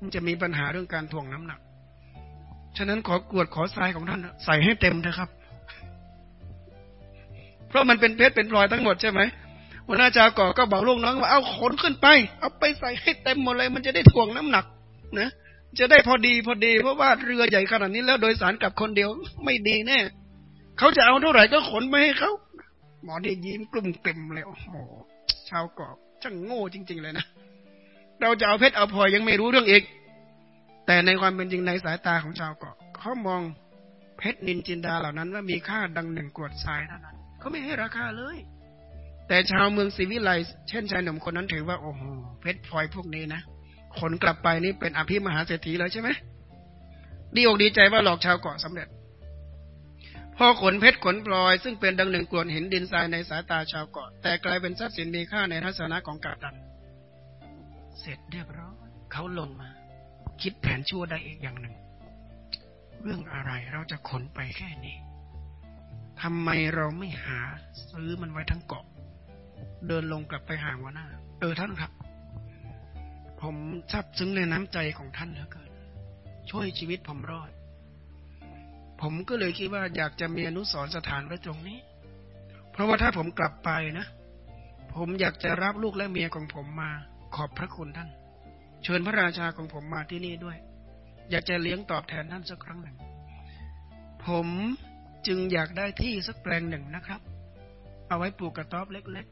มันจะมีปัญหาเรื่องการถ่วงน้ำหนัก ฉะนั้นขอกรวดขอทรายของท่านใส่ให้เต็มเถอะครับ เพราะมันเป็นเพชรเป็นพลอยทั้งหมดใช่ไหม หัวหน้าจาก่อก็บอกลูกน้องว่าเอาขนขึ้นไป เอาไปใส่ให้เต็มหมดเลย มันจะได้ถ่วงน้ำหนักนะจะได้พอดีพอดี เพราะว่าเรือใหญ่ขนาดนี้แล้วโดยสารกับคนเดียวไม่ดีแน่เขาจะเอาเท่าไหร่ก็ขนไปให้เขาหมอได้ยิ้มกลุ่มเต็มเลยโอ้โหชาวเกาะช่างโง่จริง ๆ เลยนะเราจะเอาเพชรเอาพลอยยังไม่รู้เรื่องอีก แต่ในความเป็นจริงในสายตาของชาวเกาะเขามองเพชรนินจินดาเหล่านั้นว่ามีค่าดังหนึ่งกวดทรายเท่านั้นเขาไม่ให้ราคาเลย แต่ชาวเมืองศรีวิไลเช่นชายหนุ่มคนนั้นถือว่าโอ้โหเพชรพลอยพวกนี้นะขนกลับไปนี่เป็นอภิมหาเศรษฐีแล้วใช่ไหมดีอกดีใจว่าหลอกชาวเกาะสำเร็จพอขนเพชรขนพลอย ซึ่งเป็นดังหนึ่งกวนเห็นดินทรายในสายตาชาวเกาะ แต่กลายเป็นทรัพย์สินมีค่าในทัศนะของกาดัน เสร็จเรียบร้อยเขาลงมา คิดแผนชั่วได้อีกอย่างหนึ่ง เรื่องอะไรเราจะขนไปแค่นี้ทำไมเราไม่หาซื้อมันไว้ทั้งเกาะ เดินลงกลับไปหาหัวหน้า เออท่านครับ ผมซาบซึ้งในน้ำใจของท่านเหลือเกิน ช่วยชีวิตผมรอด ผมก็เลยคิดว่าอยากจะมีอนุสรสถานไว้ตรงนี้ เพราะว่าถ้าผมกลับไปนะ ผมอยากจะรับลูกและเมียของผมมา ขอบพระคุณท่าน เชิญพระราชาของผมมาที่นี่ด้วย อยากจะเลี้ยงตอบแทนท่านสักครั้งหนึ่ง ผมจึงอยากได้ที่สักแปลงหนึ่งนะครับ เอาไว้ปลูกกระต๊อบเล็ก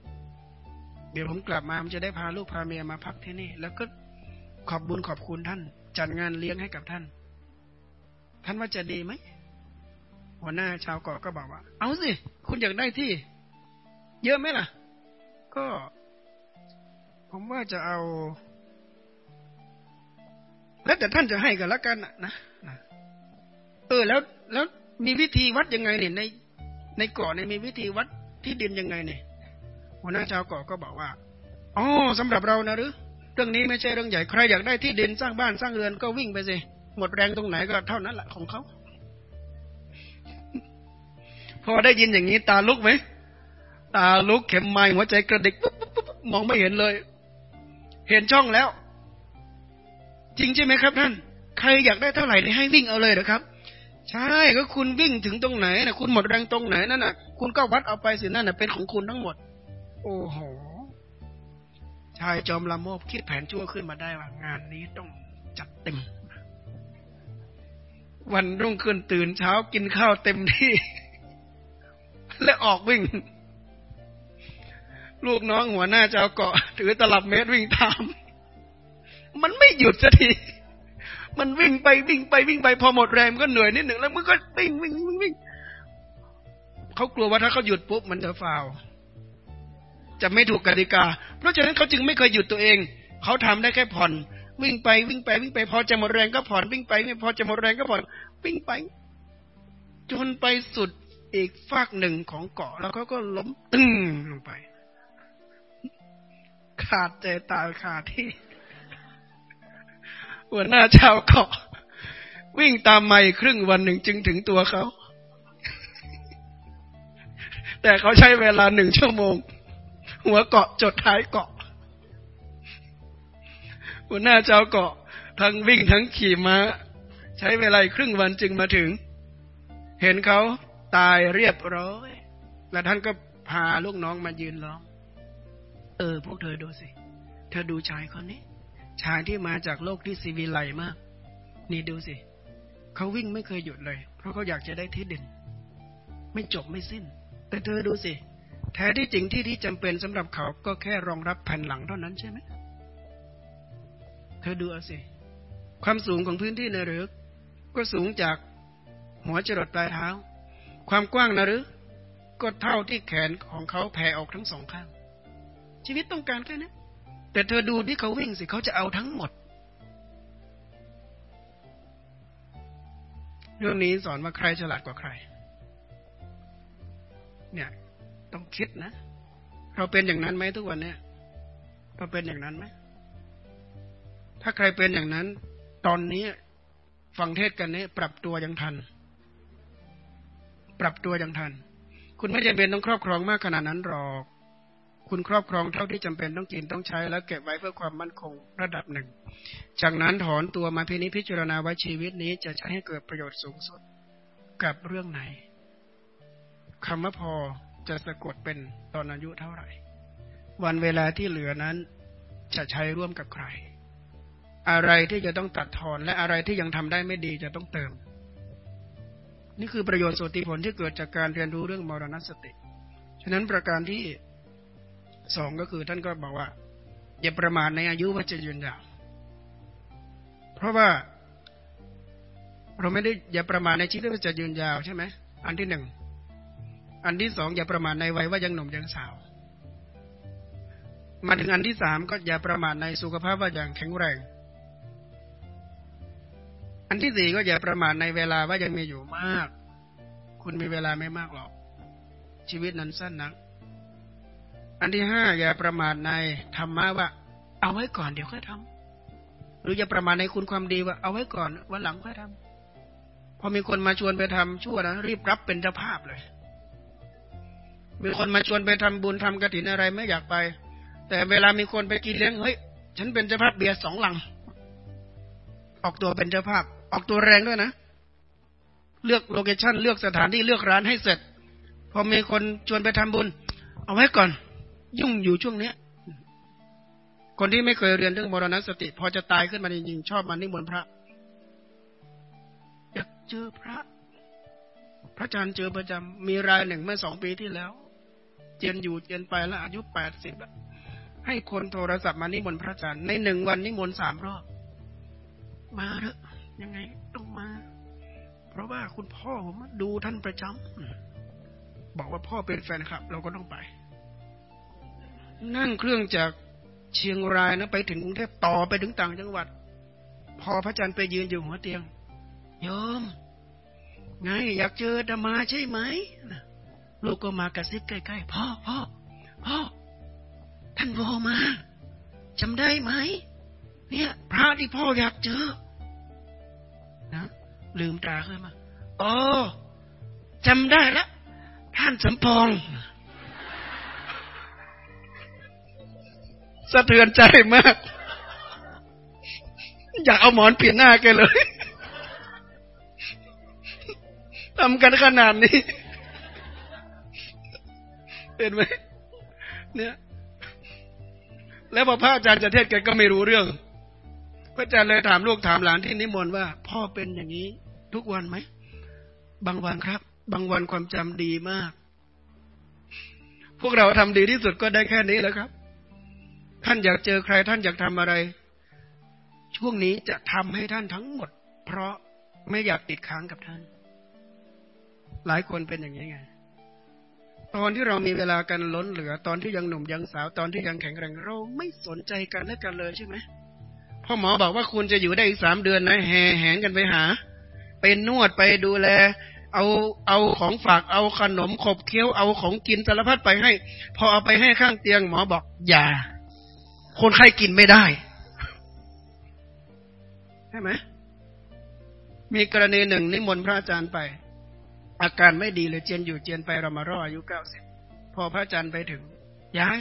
เดี๋ยวผมกลับมามันจะได้พาลูกพาเมียมาพักที่นี่ แล้วก็ขอบบุญขอบคุณท่าน จัดงานเลี้ยงให้กับท่าน ท่านว่าจะดีไหมหัวหน้าชาวเกาะก็บอกว่า เอาสิ คุณอยากได้ที่ เยอะไหมล่ะ ก็ ผมว่าจะเอา แล้วแต่ท่านจะให้กันละกันนะนะเออ แล้วแล้วมีวิธีวัดยังไงเนี่ยใน ในเกาะเนี่ยมีวิธีวัดที่ดินยังไงเนี่ย หัวหน้าชาวเกาะก็บอกว่าอ๋อสำหรับเรานะหรือเรื่องนี้ไม่ใช่เรื่องใหญ่ใครอยากได้ที่ดินสร้างบ้านสร้างเรือนก็วิ่งไปสิหมดแรงตรงไหนก็เท่านั้นแหละของเขาพอได้ยินอย่างนี้ตาลุกไหมตาลุกเข็มไม้หัวใจกระดิกปุ๊บปุ๊บมองไม่เห็นเลย เห็นช่องแล้ว จริงใช่ไหมครับท่านใครอยากได้เท่าไหร่ให้วิ่งเอาเลยนะครับ ใช่ก็คุณวิ่งถึงตรงไหนนะคุณหมดแรงตรงไหนนั่นน่ะคุณก็วัดเอาไปสินั่นน่ะเป็นของคุณทั้งหมด โอ้โห ชายจอมละโมบคิดแผนชั่วขึ้นมาได้ว่างานนี้ต้องจัดเต็ม วันรุ่งขึ้นตื่นเช้ากินข้าวเต็มที่เลยออกวิ่ง ลูกน้องหัวหน้าเจ้าเกาะ ถือตลับเมตรวิ่งตาม มันไม่หยุดสักทีมันวิ่งไปวิ่งไปวิ่งไปพอหมดแรงก็เหนื่อยนิดหนึ่งแล้วมันก็วิ่งวิ่งวิ่งวิ่งเขากลัวว่าถ้าเขาหยุดปุ๊บมันจะฟาว จะไม่ถูกกติกา เพราะฉะนั้นเขาจึงไม่เคยหยุดตัวเอง เขาทำได้แค่ผ่อน วิ่งไปวิ่งไปวิ่งไปพอจะหมดแรงก็ผ่อนวิ่งไปไม่พอจะหมดแรงก็ผ่อนวิ่งไป จนไปสุดอีกฝากหนึ่งของเกาะ แล้วเขาก็ล้มตึ้งลงไป ขาดใจตายขาดที่หัวหน้าชาวเกาะ วิ่งตามไม่ครึ่งวันหนึ่งจึงถึงตัวเขา แต่เขาใช้เวลาหนึ่งชั่วโมง หัวเกาะจดท้ายเกาะ หัวหน้าชาเกาะ ทั้งวิ่งทั้งขี่ม้า ใช้เวลาครึ่งวันจึงมาถึง เห็นเขาตายเรียบร้อย แล้วท่านก็พาลูกน้องมายืนร้อง เออ พวกเธอดูสิ เธอดูชายคนนี้ ชายที่มาจากโลกที่ซีวิไลมาก นี่ดูสิ เขาวิ่งไม่เคยหยุดเลย เพราะเขาอยากจะได้ที่ดิน ไม่จบไม่สิ้น แต่เธอดูสิ แท้ที่จริงที่ที่จำเป็นสำหรับเขาก็แค่รองรับแผ่นหลังเท่านั้นใช่ไหมเธอดูเอาสิ ความสูงของพื้นที่ในเรือ ก็สูงจากหัวจรดปลายเท้า ความกว้างนะหรือ ก็เท่าที่แขนของเขาแผ่ออกทั้งสองข้าง ชีวิตต้องการแค่นี้แต่เธอดูที่เขาวิ่งสิเขาจะเอาทั้งหมด เรื่องนี้สอนว่าใครฉลาดกว่าใคร เนี่ย ต้องคิดนะ เราเป็นอย่างนั้นไหมทุกวันเนี่ยเราเป็นอย่างนั้นไหมถ้าใครเป็นอย่างนั้น ตอนนี้ฟังเทศกันนี้ปรับตัวยังทัน ปรับตัวยังทัน คุณไม่จำเป็นต้องครอบครองมากขนาดนั้นหรอก คุณครอบครองเท่าที่จำเป็นต้องกินต้องใช้ แล้วเก็บไว้เพื่อความมั่นคงระดับหนึ่ง จากนั้นถอนตัวมาพินิจพิจารณาว่าชีวิตนี้จะใช้ให้เกิดประโยชน์สูงสุดกับเรื่องไหนคำว่าพอ จะสะกดเป็นตอนอายุเท่าไหร่ วันเวลาที่เหลือนั้นจะใช้ร่วมกับใคร อะไรที่จะต้องตัดทอนและอะไรที่ยังทำได้ไม่ดีจะต้องเติม นี่คือประโยชน์สติผลที่เกิดจากการเรียนรู้เรื่องมรณสติ ฉะนั้นประการที่สองก็คือท่านก็บอกว่า อย่าประมาทในอายุว่าจะยืนยาวเพราะว่าเราไม่ได้อย่าประมาทในชีวิตว่าจะยืนยาวใช่ไหมอันที่หนึ่ง อันที่สองอย่าประมาทในวัยว่ายังหนุ่มยังสาว มาถึงอันที่สามก็อย่าประมาทในสุขภาพว่าอยังแข็งแรง อันที่สี่ก็อย่าประมาทในเวลาว่ายังมีอยู่มาก คุณมีเวลาไม่มากหรอก ชีวิตนั้นสั้นนัก อันที่ห้าอย่าประมาทในธรรมะว่า เอาไว้ก่อนเดี๋ยวค่อยทหรืออย่าประมาทในคุณความดีว่า เอาไว้ก่อนวันหลังค่อยทำพอมีคนมาชวนไปทำชั่วนะรีบรับเป็นเจ้าภาพเลย มีคนมาชวนไปทำบุญทำกระถินอะไรไม่อยากไป แต่เวลามีคนไปกินเลี้ยงเฮ้ยฉันเป็นเจ้าภาพเบียร์สองลัง ออกตัวเป็นเจ้าภาพ ออกตัวแรงด้วยนะ เลือก location เลือกสถานที่เลือกร้านให้เสร็จ พอมีคนชวนไปทำบุญ เอาไว้ก่อน ยุ่งอยู่ช่วงเนี้ย คนที่ไม่เคยเรียนเรื่องมรณสติ พอจะตายขึ้นมาจริงๆชอบมันนิมนต์พระอยากเจอพระ พระอาจารย์เจอประจำมีรายหนึ่งเมื่อสองปีที่แล้ว จียนอยู่เจียนไปแล้วอายุแปดสิบให้คนโทรศัพท์มานิมนต์พระอาจารย์ในหนึ่งวันนิมนต์สามรอบ มาเถอะยังไงต้องมา เพราะว่าคุณพ่อผมดูท่านประจำบอกว่าพ่อเป็นแฟนคลับ เราก็ต้องไป นั่งเครื่องจากเชียงรายนะไปถึงกรุงเทพต่อไปถึงต่างจังหวัด พอพระอาจารย์ไปยืนอยู่หัวเตียงโยมไงอยากเจอธรรมาใช่ไหม ลูกก็มากระซิบใกล้ๆพ่อพ่อพ่อท่านโทรมาจำได้ไหม เนี่ย พระที่พ่ออยากเจอนะลืมตาขึ้นมาอ๋อจำได้แล้วท่านสมพงษ์สะเทือนใจมาก อยากเอาหมอนเปลี่ยนหน้าแกเลยทำกันขนาดนี้ เห็นไหมเนี่ยแล้วพอพระอาจารย์จะเทศแกก็ไม่รู้เรื่อง พระอาจารย์เลยถามลูกถามหลานที่นิมนต์ว่า พ่อเป็นอย่างนี้ทุกวันไหม บางวันครับ บางวันความจำดีมาก พวกเราทำดีที่สุดก็ได้แค่นี้แล้วครับ ท่านอยากเจอใคร ท่านอยากทำอะไร ช่วงนี้จะทำให้ท่านทั้งหมด เพราะไม่อยากติดค้างกับท่าน หลายคนเป็นอย่างนี้ไง ตอนที่เรามีเวลากันล้นเหลือ ตอนที่ยังหนุ่มยังสาวตอนที่ยังแข็งแรงเราไม่สนใจกันและกันเลยใช่ไหมพ่อหมอบอกว่าคุณจะอยู่ได้อีกสามเดือนนะแห่แหนกันไปหา เป็นนวดไปดูแล เอาเอาของฝากเอาขนมขบเคี้ยวเอาของกินสารพัดไปให้ พอเอาไปให้ข้างเตียงหมอบอกอย่า คนไข้กินไม่ได้ใช่ไหมมีกรณีหนึ่งนิมนต์พระอาจารย์ไป อาการไม่ดีเลยเจียนอยู่เจียนไปเรามารออายุเก้าสิบพอพระอาจารย์ไปถึงยาย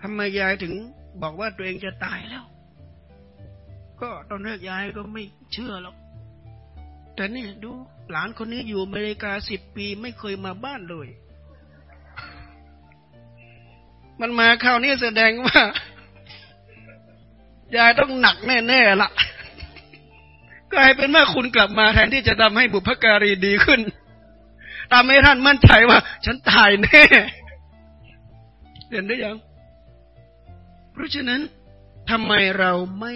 ทำไมยายถึงบอกว่าตัวเองจะตายแล้ว ก็ตอนแรกยายก็ไม่เชื่อหรอกแต่นี่ดูหลานคนนี้อยู่อเมริกาสิบปีไม่เคยมาบ้านเลย มันมาคราวนี้แสดงว่า ยายต้องหนักแน่ๆละ กลายเป็นว่าคุณกลับมาแทนที่จะทำให้บุพการีดีขึ้นทำให้ท่านมั่นใจว่า ฉันตายแน่เห็นได้ยัง เพราะฉะนั้นทำไมเราไม่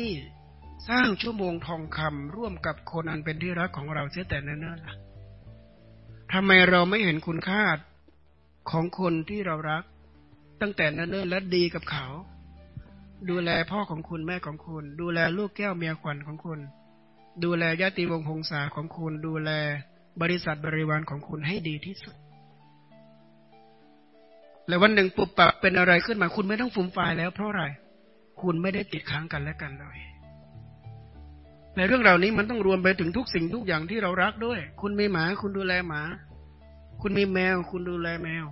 สร้างชั่วโมงทองคำร่วมกับคนอันเป็นที่รักของเราเสียแต่เนิ่นๆล่ะทำไมเราไม่เห็นคุณค่าของคนที่เรารัก ตั้งแต่เนิ่นๆและดีกับเขา ดูแลพ่อของคุณแม่ของคุณ ดูแลลูกแก้วเมียขวัญของคุณ ดูแลญาติวงศ์พงษาของคุณดูแลบริษัทบริวารของคุณให้ดีที่สุด แล้ววันหนึ่งปุบปับเป็นอะไรขึ้นมาคุณไม่ต้องฟุ่มฟายแล้วเพราะอะไร คุณไม่ได้ติดค้างกันและกันเลย ในเรื่องเหล่านี้มันต้องรวมไปถึงทุกสิ่งทุกอย่างที่เรารักด้วย คุณมีหมาคุณดูแลหมา คุณมีแมว คุณดูแลแมว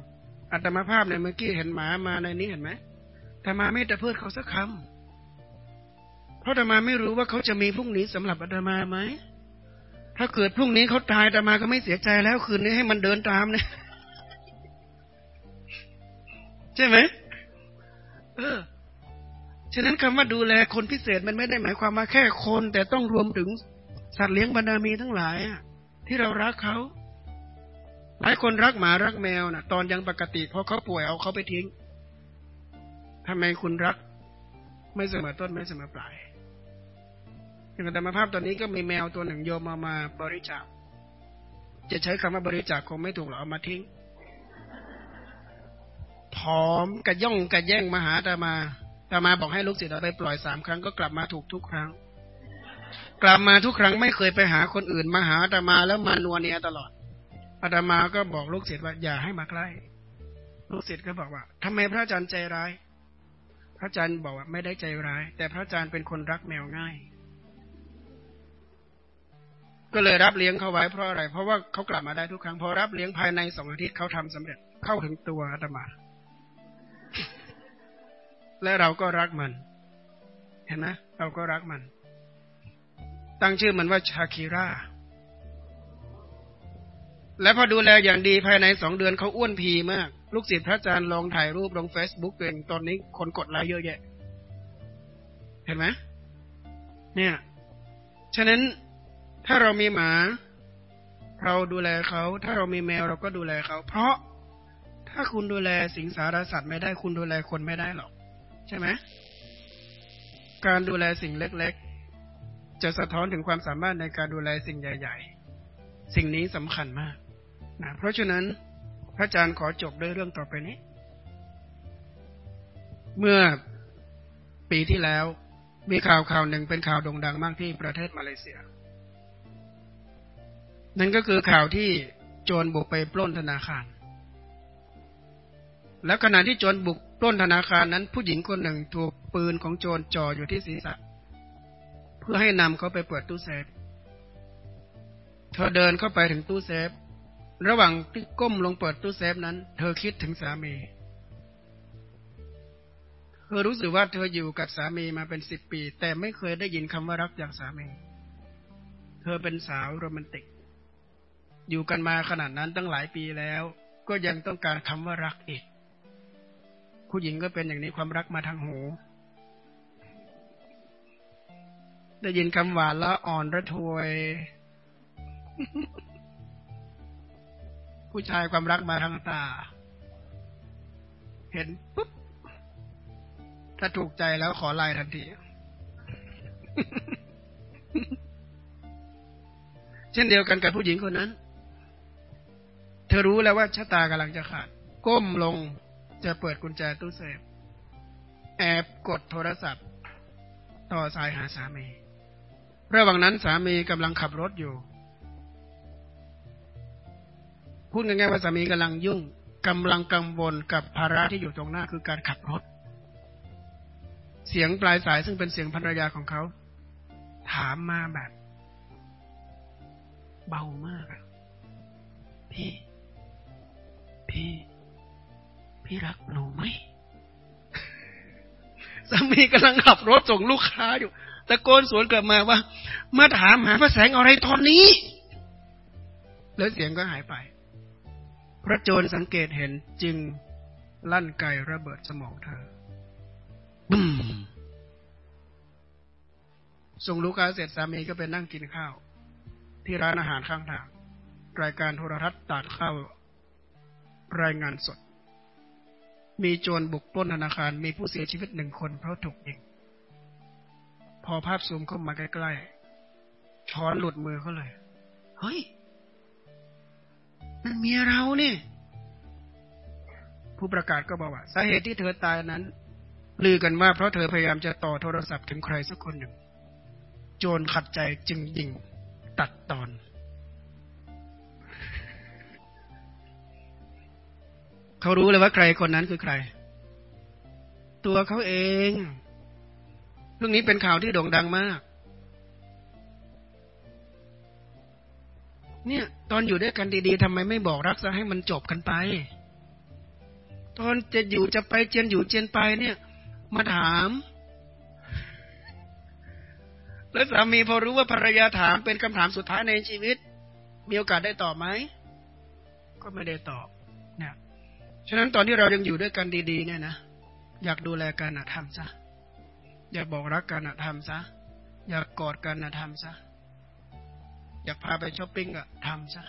อัตมาภาพเนี่ยเมื่อกี้เห็นหมามาในนี้เห็นไหมแต่มาไม่แต่เพื่อเขาสักคำ เพราะอาตมาไม่รู้ว่าเขาจะมีพรุ่งนี้สำหรับอาตมาไหม ถ้าเกิดพรุ่งนี้เขาตายอาตมาก็ไม่เสียใจแล้วคืนนี้ให้มันเดินตามเนี่ยใช่ไหมเออฉะนั้นคำว่าดูแลคนพิเศษมันไม่ได้หมายความมาแค่คน แต่ต้องรวมถึงสัตว์เลี้ยงบรรดามีทั้งหลายที่เรารักเขาหลายคนรักหมารักแมวนะตอนยังปกติพอเขาป่วยเอาเขาไปทิ้งทำไมคุณรัก ไม่เสมอต้นไม่เสมอปลาย อย่างธรรมภาพตอนนี้ก็มีแมวตัวหนึ่งโยมมามาบริจาค จะใช้คำว่าบริจาคคงไม่ถูกหรอกเอามาทิ้ง ผอมกระย่องกระแย่งมาหาตามาตามาบอกให้ลูกศิษย์เอาไปปล่อยสามครั้งก็กลับมาถูกทุกครั้ง กลับมาทุกครั้งไม่เคยไปหาคนอื่นมาหาตามาแล้วมานัวเนียตลอดอาตมาก็บอกลูกศิษย์ว่าอย่าให้มาใกล้ ลูกศิษย์ก็บอกว่าทำไมพระอาจารย์ใจร้าย พระอาจารย์บอกว่าไม่ได้ใจร้าย แต่พระอาจารย์เป็นคนรักแมวง่าย ก็เลยรับเลี้ยงเขาไว้เพราะอะไร เพราะว่าเขากลับมาได้ทุกครั้งพอรับเลี้ยงภายในสองอาทิตย์เขาทำสำเร็จเข้าถึงตัวอาตมา และเราก็รักมัน เห็นไหมเราก็รักมัน ตั้งชื่อมันว่าชาคิราและพอดูแลอย่างดีภายในสองเดือนเขาอ้วนพีมาก ลูกศิษย์พระอาจารย์ลองถ่ายรูปลงเฟซบุ๊กเป็นตอนนี้คนกดไลค์เยอะแยะ เห็นไหมเนี่ย ฉะนั้น ถ้าเรามีหมา เราดูแลเขา ถ้าเรามีแมวเราก็ดูแลเขา เพราะถ้าคุณดูแลสิงสารสัตว์ไม่ได้คุณดูแลคนไม่ได้หรอก ใช่ไหมการดูแลสิ่งเล็ก ๆ จะสะท้อนถึงความสามารถในการดูแลสิ่งใหญ่ ๆ สิ่งนี้สำคัญมากนะเพราะฉะนั้นพระอาจารย์ขอจบด้วยเรื่องต่อไปนี้ เมื่อปีที่แล้วมีข่าวข่าวหนึ่งเป็นข่าวโด่งดังมากที่ประเทศมาเลเซีย นั่นก็คือข่าวที่โจรบุกไปปล้นธนาคาร แล้วขณะที่โจรบุกปล้นธนาคารนั้น ผู้หญิงคนหนึ่งถูกปืนของโจรจ่ออยู่ที่ศีรษะ เพื่อให้นำเขาไปเปิดตู้เซฟ เธอเดินเข้าไปถึงตู้เซฟ ระหว่างที่ก้มลงเปิดตู้เซฟนั้น เธอคิดถึงสามี เธอรู้สึกว่าเธออยู่กับสามีมาเป็นสิบปี แต่ไม่เคยได้ยินคำว่ารักจากสามี เธอเป็นสาวโรแมนติก อยู่กันมาขนาดนั้นตั้งหลายปีแล้ว ก็ยังต้องการคำว่ารักอีกผู้หญิงก็เป็นอย่างนี้ความรักมาทางหู ได้ยินคำหวานแล้วอ่อนระทวย ผู้ชายความรักมาทางตา เห็นปุ๊บ ถ้าถูกใจแล้วขอไลน์ทันที เช่นเดียวกันกับผู้หญิงคนนั้น เธอรู้แล้วว่าชะตากำลังจะขาด ก้มลงจะเปิดกุญแจตู้เซฟ แอบกดโทรศัพท์ ต่อสายหาสามี ระหว่างนั้นสามีกำลังขับรถอยู่ พูดง่ายๆว่าสามีกำลังยุ่งกำลังกังวลกับภาระที่อยู่ตรงหน้าคือการขับรถ เสียงปลายสายซึ่งเป็นเสียงภรรยาของเขา ถามมาแบบ เบามากอะพี่ พี่ พี่รักหนูไหมสามีกำลังขับรถส่งลูกค้าอยู่ตะโกนสวนกลับมาว่า มาถามหาพระแสงอะไรตอนนี้ แล้วเสียงก็หายไป พระโจรสังเกตเห็นจึงลั่นไกระเบิดสมองเธอบึ้มส่งลูกค้าเสร็จสามีก็ไปนั่งกินข้าว ที่ร้านอาหารข้างทาง รายการโทรทัศน์ตัดเข้า รายงานสด มีโจรบุกปล้นธนาคาร มีผู้เสียชีวิตหนึ่งคนเพราะถูกยิง พอภาพซูมเข้ามาใกล้ๆช้อนหลุดมือเขาเลย เฮ้ยนั่นเมียเราเนี่ยผู้ประกาศก็บอกว่า สาเหตุที่เธอตายนั้น ลือกันว่าเพราะเธอพยายามจะต่อโทรศัพท์ถึงใครสักคนหนึ่ง โจรขัดใจจึงยิงตัดตอน เขารู้เลยว่าใครคนนั้นคือใคร ตัวเขาเองเรื่องนี้เป็นข่าวที่โด่งดังมาก เนี่ย ตอนอยู่ด้วยกันดีๆทำไมไม่บอกรักซะให้มันจบกันไป ตอนจะอยู่จะไปเจียนอยู่เจียนไปเนี่ย มาถาม แล้วสามีพอรู้ว่าภรรยาถามเป็นคำถามสุดท้ายในชีวิต มีโอกาสได้ตอบไหม ก็ไม่ได้ตอบ ฉะนั้นตอนที่เรายังอยู่ด้วยกันดีๆ เนี่ยนะ อยากดูแลกันนะทำซะ อยากบอกรักกันนะทำซะ อยากกอดกันนะทำซะ อยากพาไปช้อปปิ้งอะทำซะ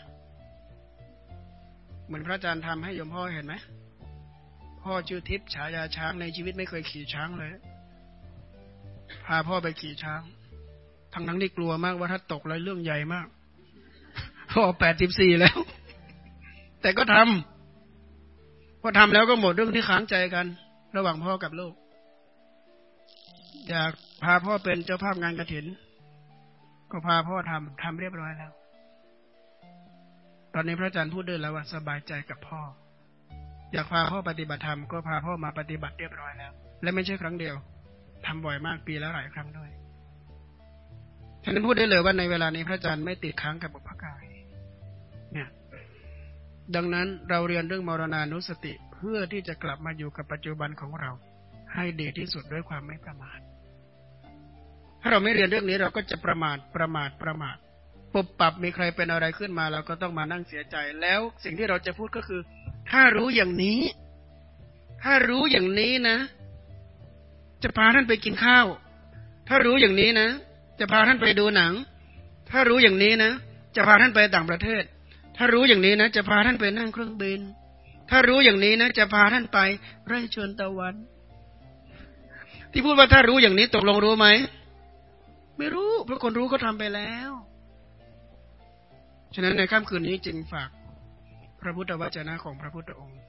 เหมือนพระอาจารย์ทำให้โยมพ่อเห็นไหม พ่อชื่อทิพย์ฉายาช้างในชีวิตไม่เคยขี่ช้างเลย พาพ่อไปขี่ช้าง ทั้งทั้งที่กลัวมากว่าถ้าตกเลยเรื่องใหญ่มากพ่อแปดสิบสี่แล้ว แต่ก็ทำ พอทำแล้วก็หมดเรื่องที่ค้างใจกัน ระหว่างพ่อกับลูก อยากพาพ่อเป็นเจ้าภาพงานกระถิน ก็พาพ่อทำทำเรียบร้อยแล้ว ตอนนี้พระอาจารย์พูดด้วยแล้วว่าสบายใจกับพ่อ อยากพาพ่อปฏิบัติธรรมก็พาพ่อมาปฏิบัติเรียบร้อยแล้ว และไม่ใช่ครั้งเดียวทำบ่อยมากปีแล้วหลายครั้งด้วยฉะนั้นพูดได้เลยว่าในเวลานี้พระอาจารย์ไม่ติดค้างกับบุพกาย เนี่ย ดังนั้นเราเรียนเรื่องมรณานุสติเพื่อที่จะกลับมาอยู่กับปัจจุบันของเรา ให้ดีที่สุดด้วยความไม่ประมาท ถ้าเราไม่เรียนเรื่องนี้เราก็จะประมาทประมาทประมาทปุบปับมีใครเป็นอะไรขึ้นมาเราก็ต้องมานั่งเสียใจ แล้วสิ่งที่เราจะพูดก็คือ ถ้ารู้อย่างนี้ ถ้ารู้อย่างนี้นะ จะพาท่านไปกินข้าว ถ้ารู้อย่างนี้นะ จะพาท่านไปดูหนัง ถ้ารู้อย่างนี้นะ จะพาท่านไปต่างประเทศ ถ้ารู้อย่างนี้นะจะพาท่านไปนั่งเครื่องบิน ถ้ารู้อย่างนี้นะจะพาท่านไปไร่ชนตะวัน ที่พูดว่าถ้ารู้อย่างนี้ตกลงรู้ไหม ไม่รู้ เพราะคนรู้ก็ทำไปแล้ว ฉะนั้นในค่ำคืนนี้จึงฝาก พระพุทธวจนะของพระพุทธองค์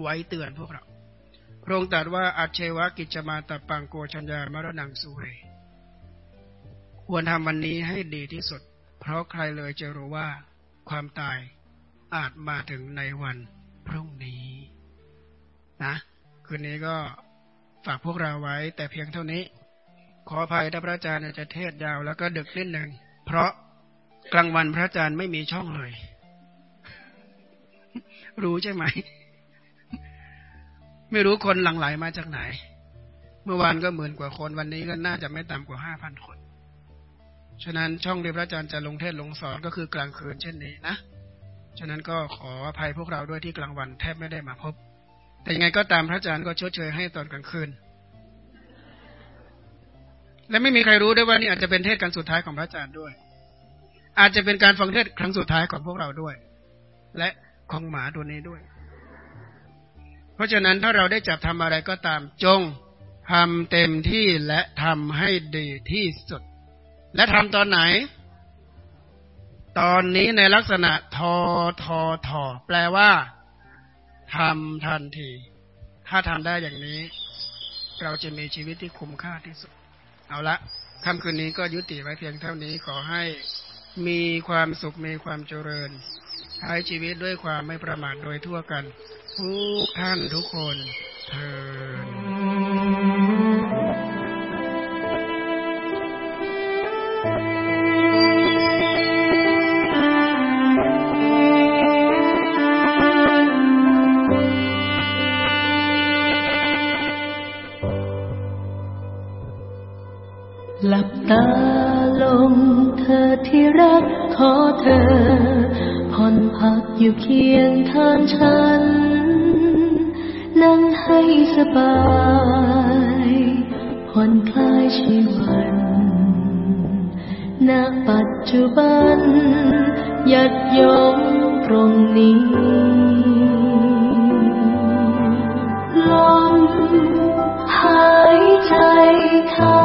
ไว้เตือนพวกเรา พระองค์ตรัสว่าอาเชวะกิจมาตปังโกชัญญามรณังสุเรควรทำวันนี้ให้ดีที่สุด เพราะใครเลยจะรู้ว่า ความตายอาจมาถึงในวันพรุ่งนี้นะ คืนนี้ก็ฝากพวกเราไว้ แต่เพียงเท่านี้ ขออภัยถ้าพระอาจารย์จะเทศยาวแล้วก็ดึกนิดหนึ่งเพราะกลางวันพระอาจารย์ไม่มีช่องเลย รู้ใช่ไหม ไม่รู้คนหลั่งไหลมาจากไหน เมื่อวานก็หมื่นกว่าคนวันนี้ก็น่าจะไม่ต่ำกว่าห้าพันคน ฉะนั้นช่องที่พระอาจารย์จะลงเทศลงสอนก็คือกลางคืนเช่นนี้นะ ฉะนั้นก็ขออภัยพวกเราด้วยที่กลางวันแทบไม่ได้มาพบ แต่ยังไงก็ตามพระอาจารย์ก็ชดเชยให้ตอนกลางคืน และไม่มีใครรู้ด้วยว่านี่อาจจะเป็นเทศการสุดท้ายของพระอาจารย์ด้วย อาจจะเป็นการฟังเทศครั้งสุดท้ายของพวกเราด้วย และของหมาตัวนี้ด้วย เพราะฉะนั้นถ้าเราได้จับทำอะไรก็ตามจงทำเต็มที่และทำให้ดีที่สุด และทำตอนไหน ตอนนี้ในลักษณะทอทอทอแปลว่าทำทันที ถ้าทำได้อย่างนี้ เราจะมีชีวิตที่คุ้มค่าที่สุด เอาละค่ำคืนนี้ก็ยุติไว้เพียงเท่านี้ขอให้มีความสุขมีความเจริญใช้ชีวิตด้วยความไม่ประมาทโดยทั่วกัน ทุกท่านทุกคนเธอ หลับตาลงเธอที่รักขอเธอ ผ่อนพักอยู่เคียงทางฉัน นั่งให้สบายผ่อนคลายชีวัน ณ ปัจจุบัน ยัดยมตรงนี้ลมหายใจเข้า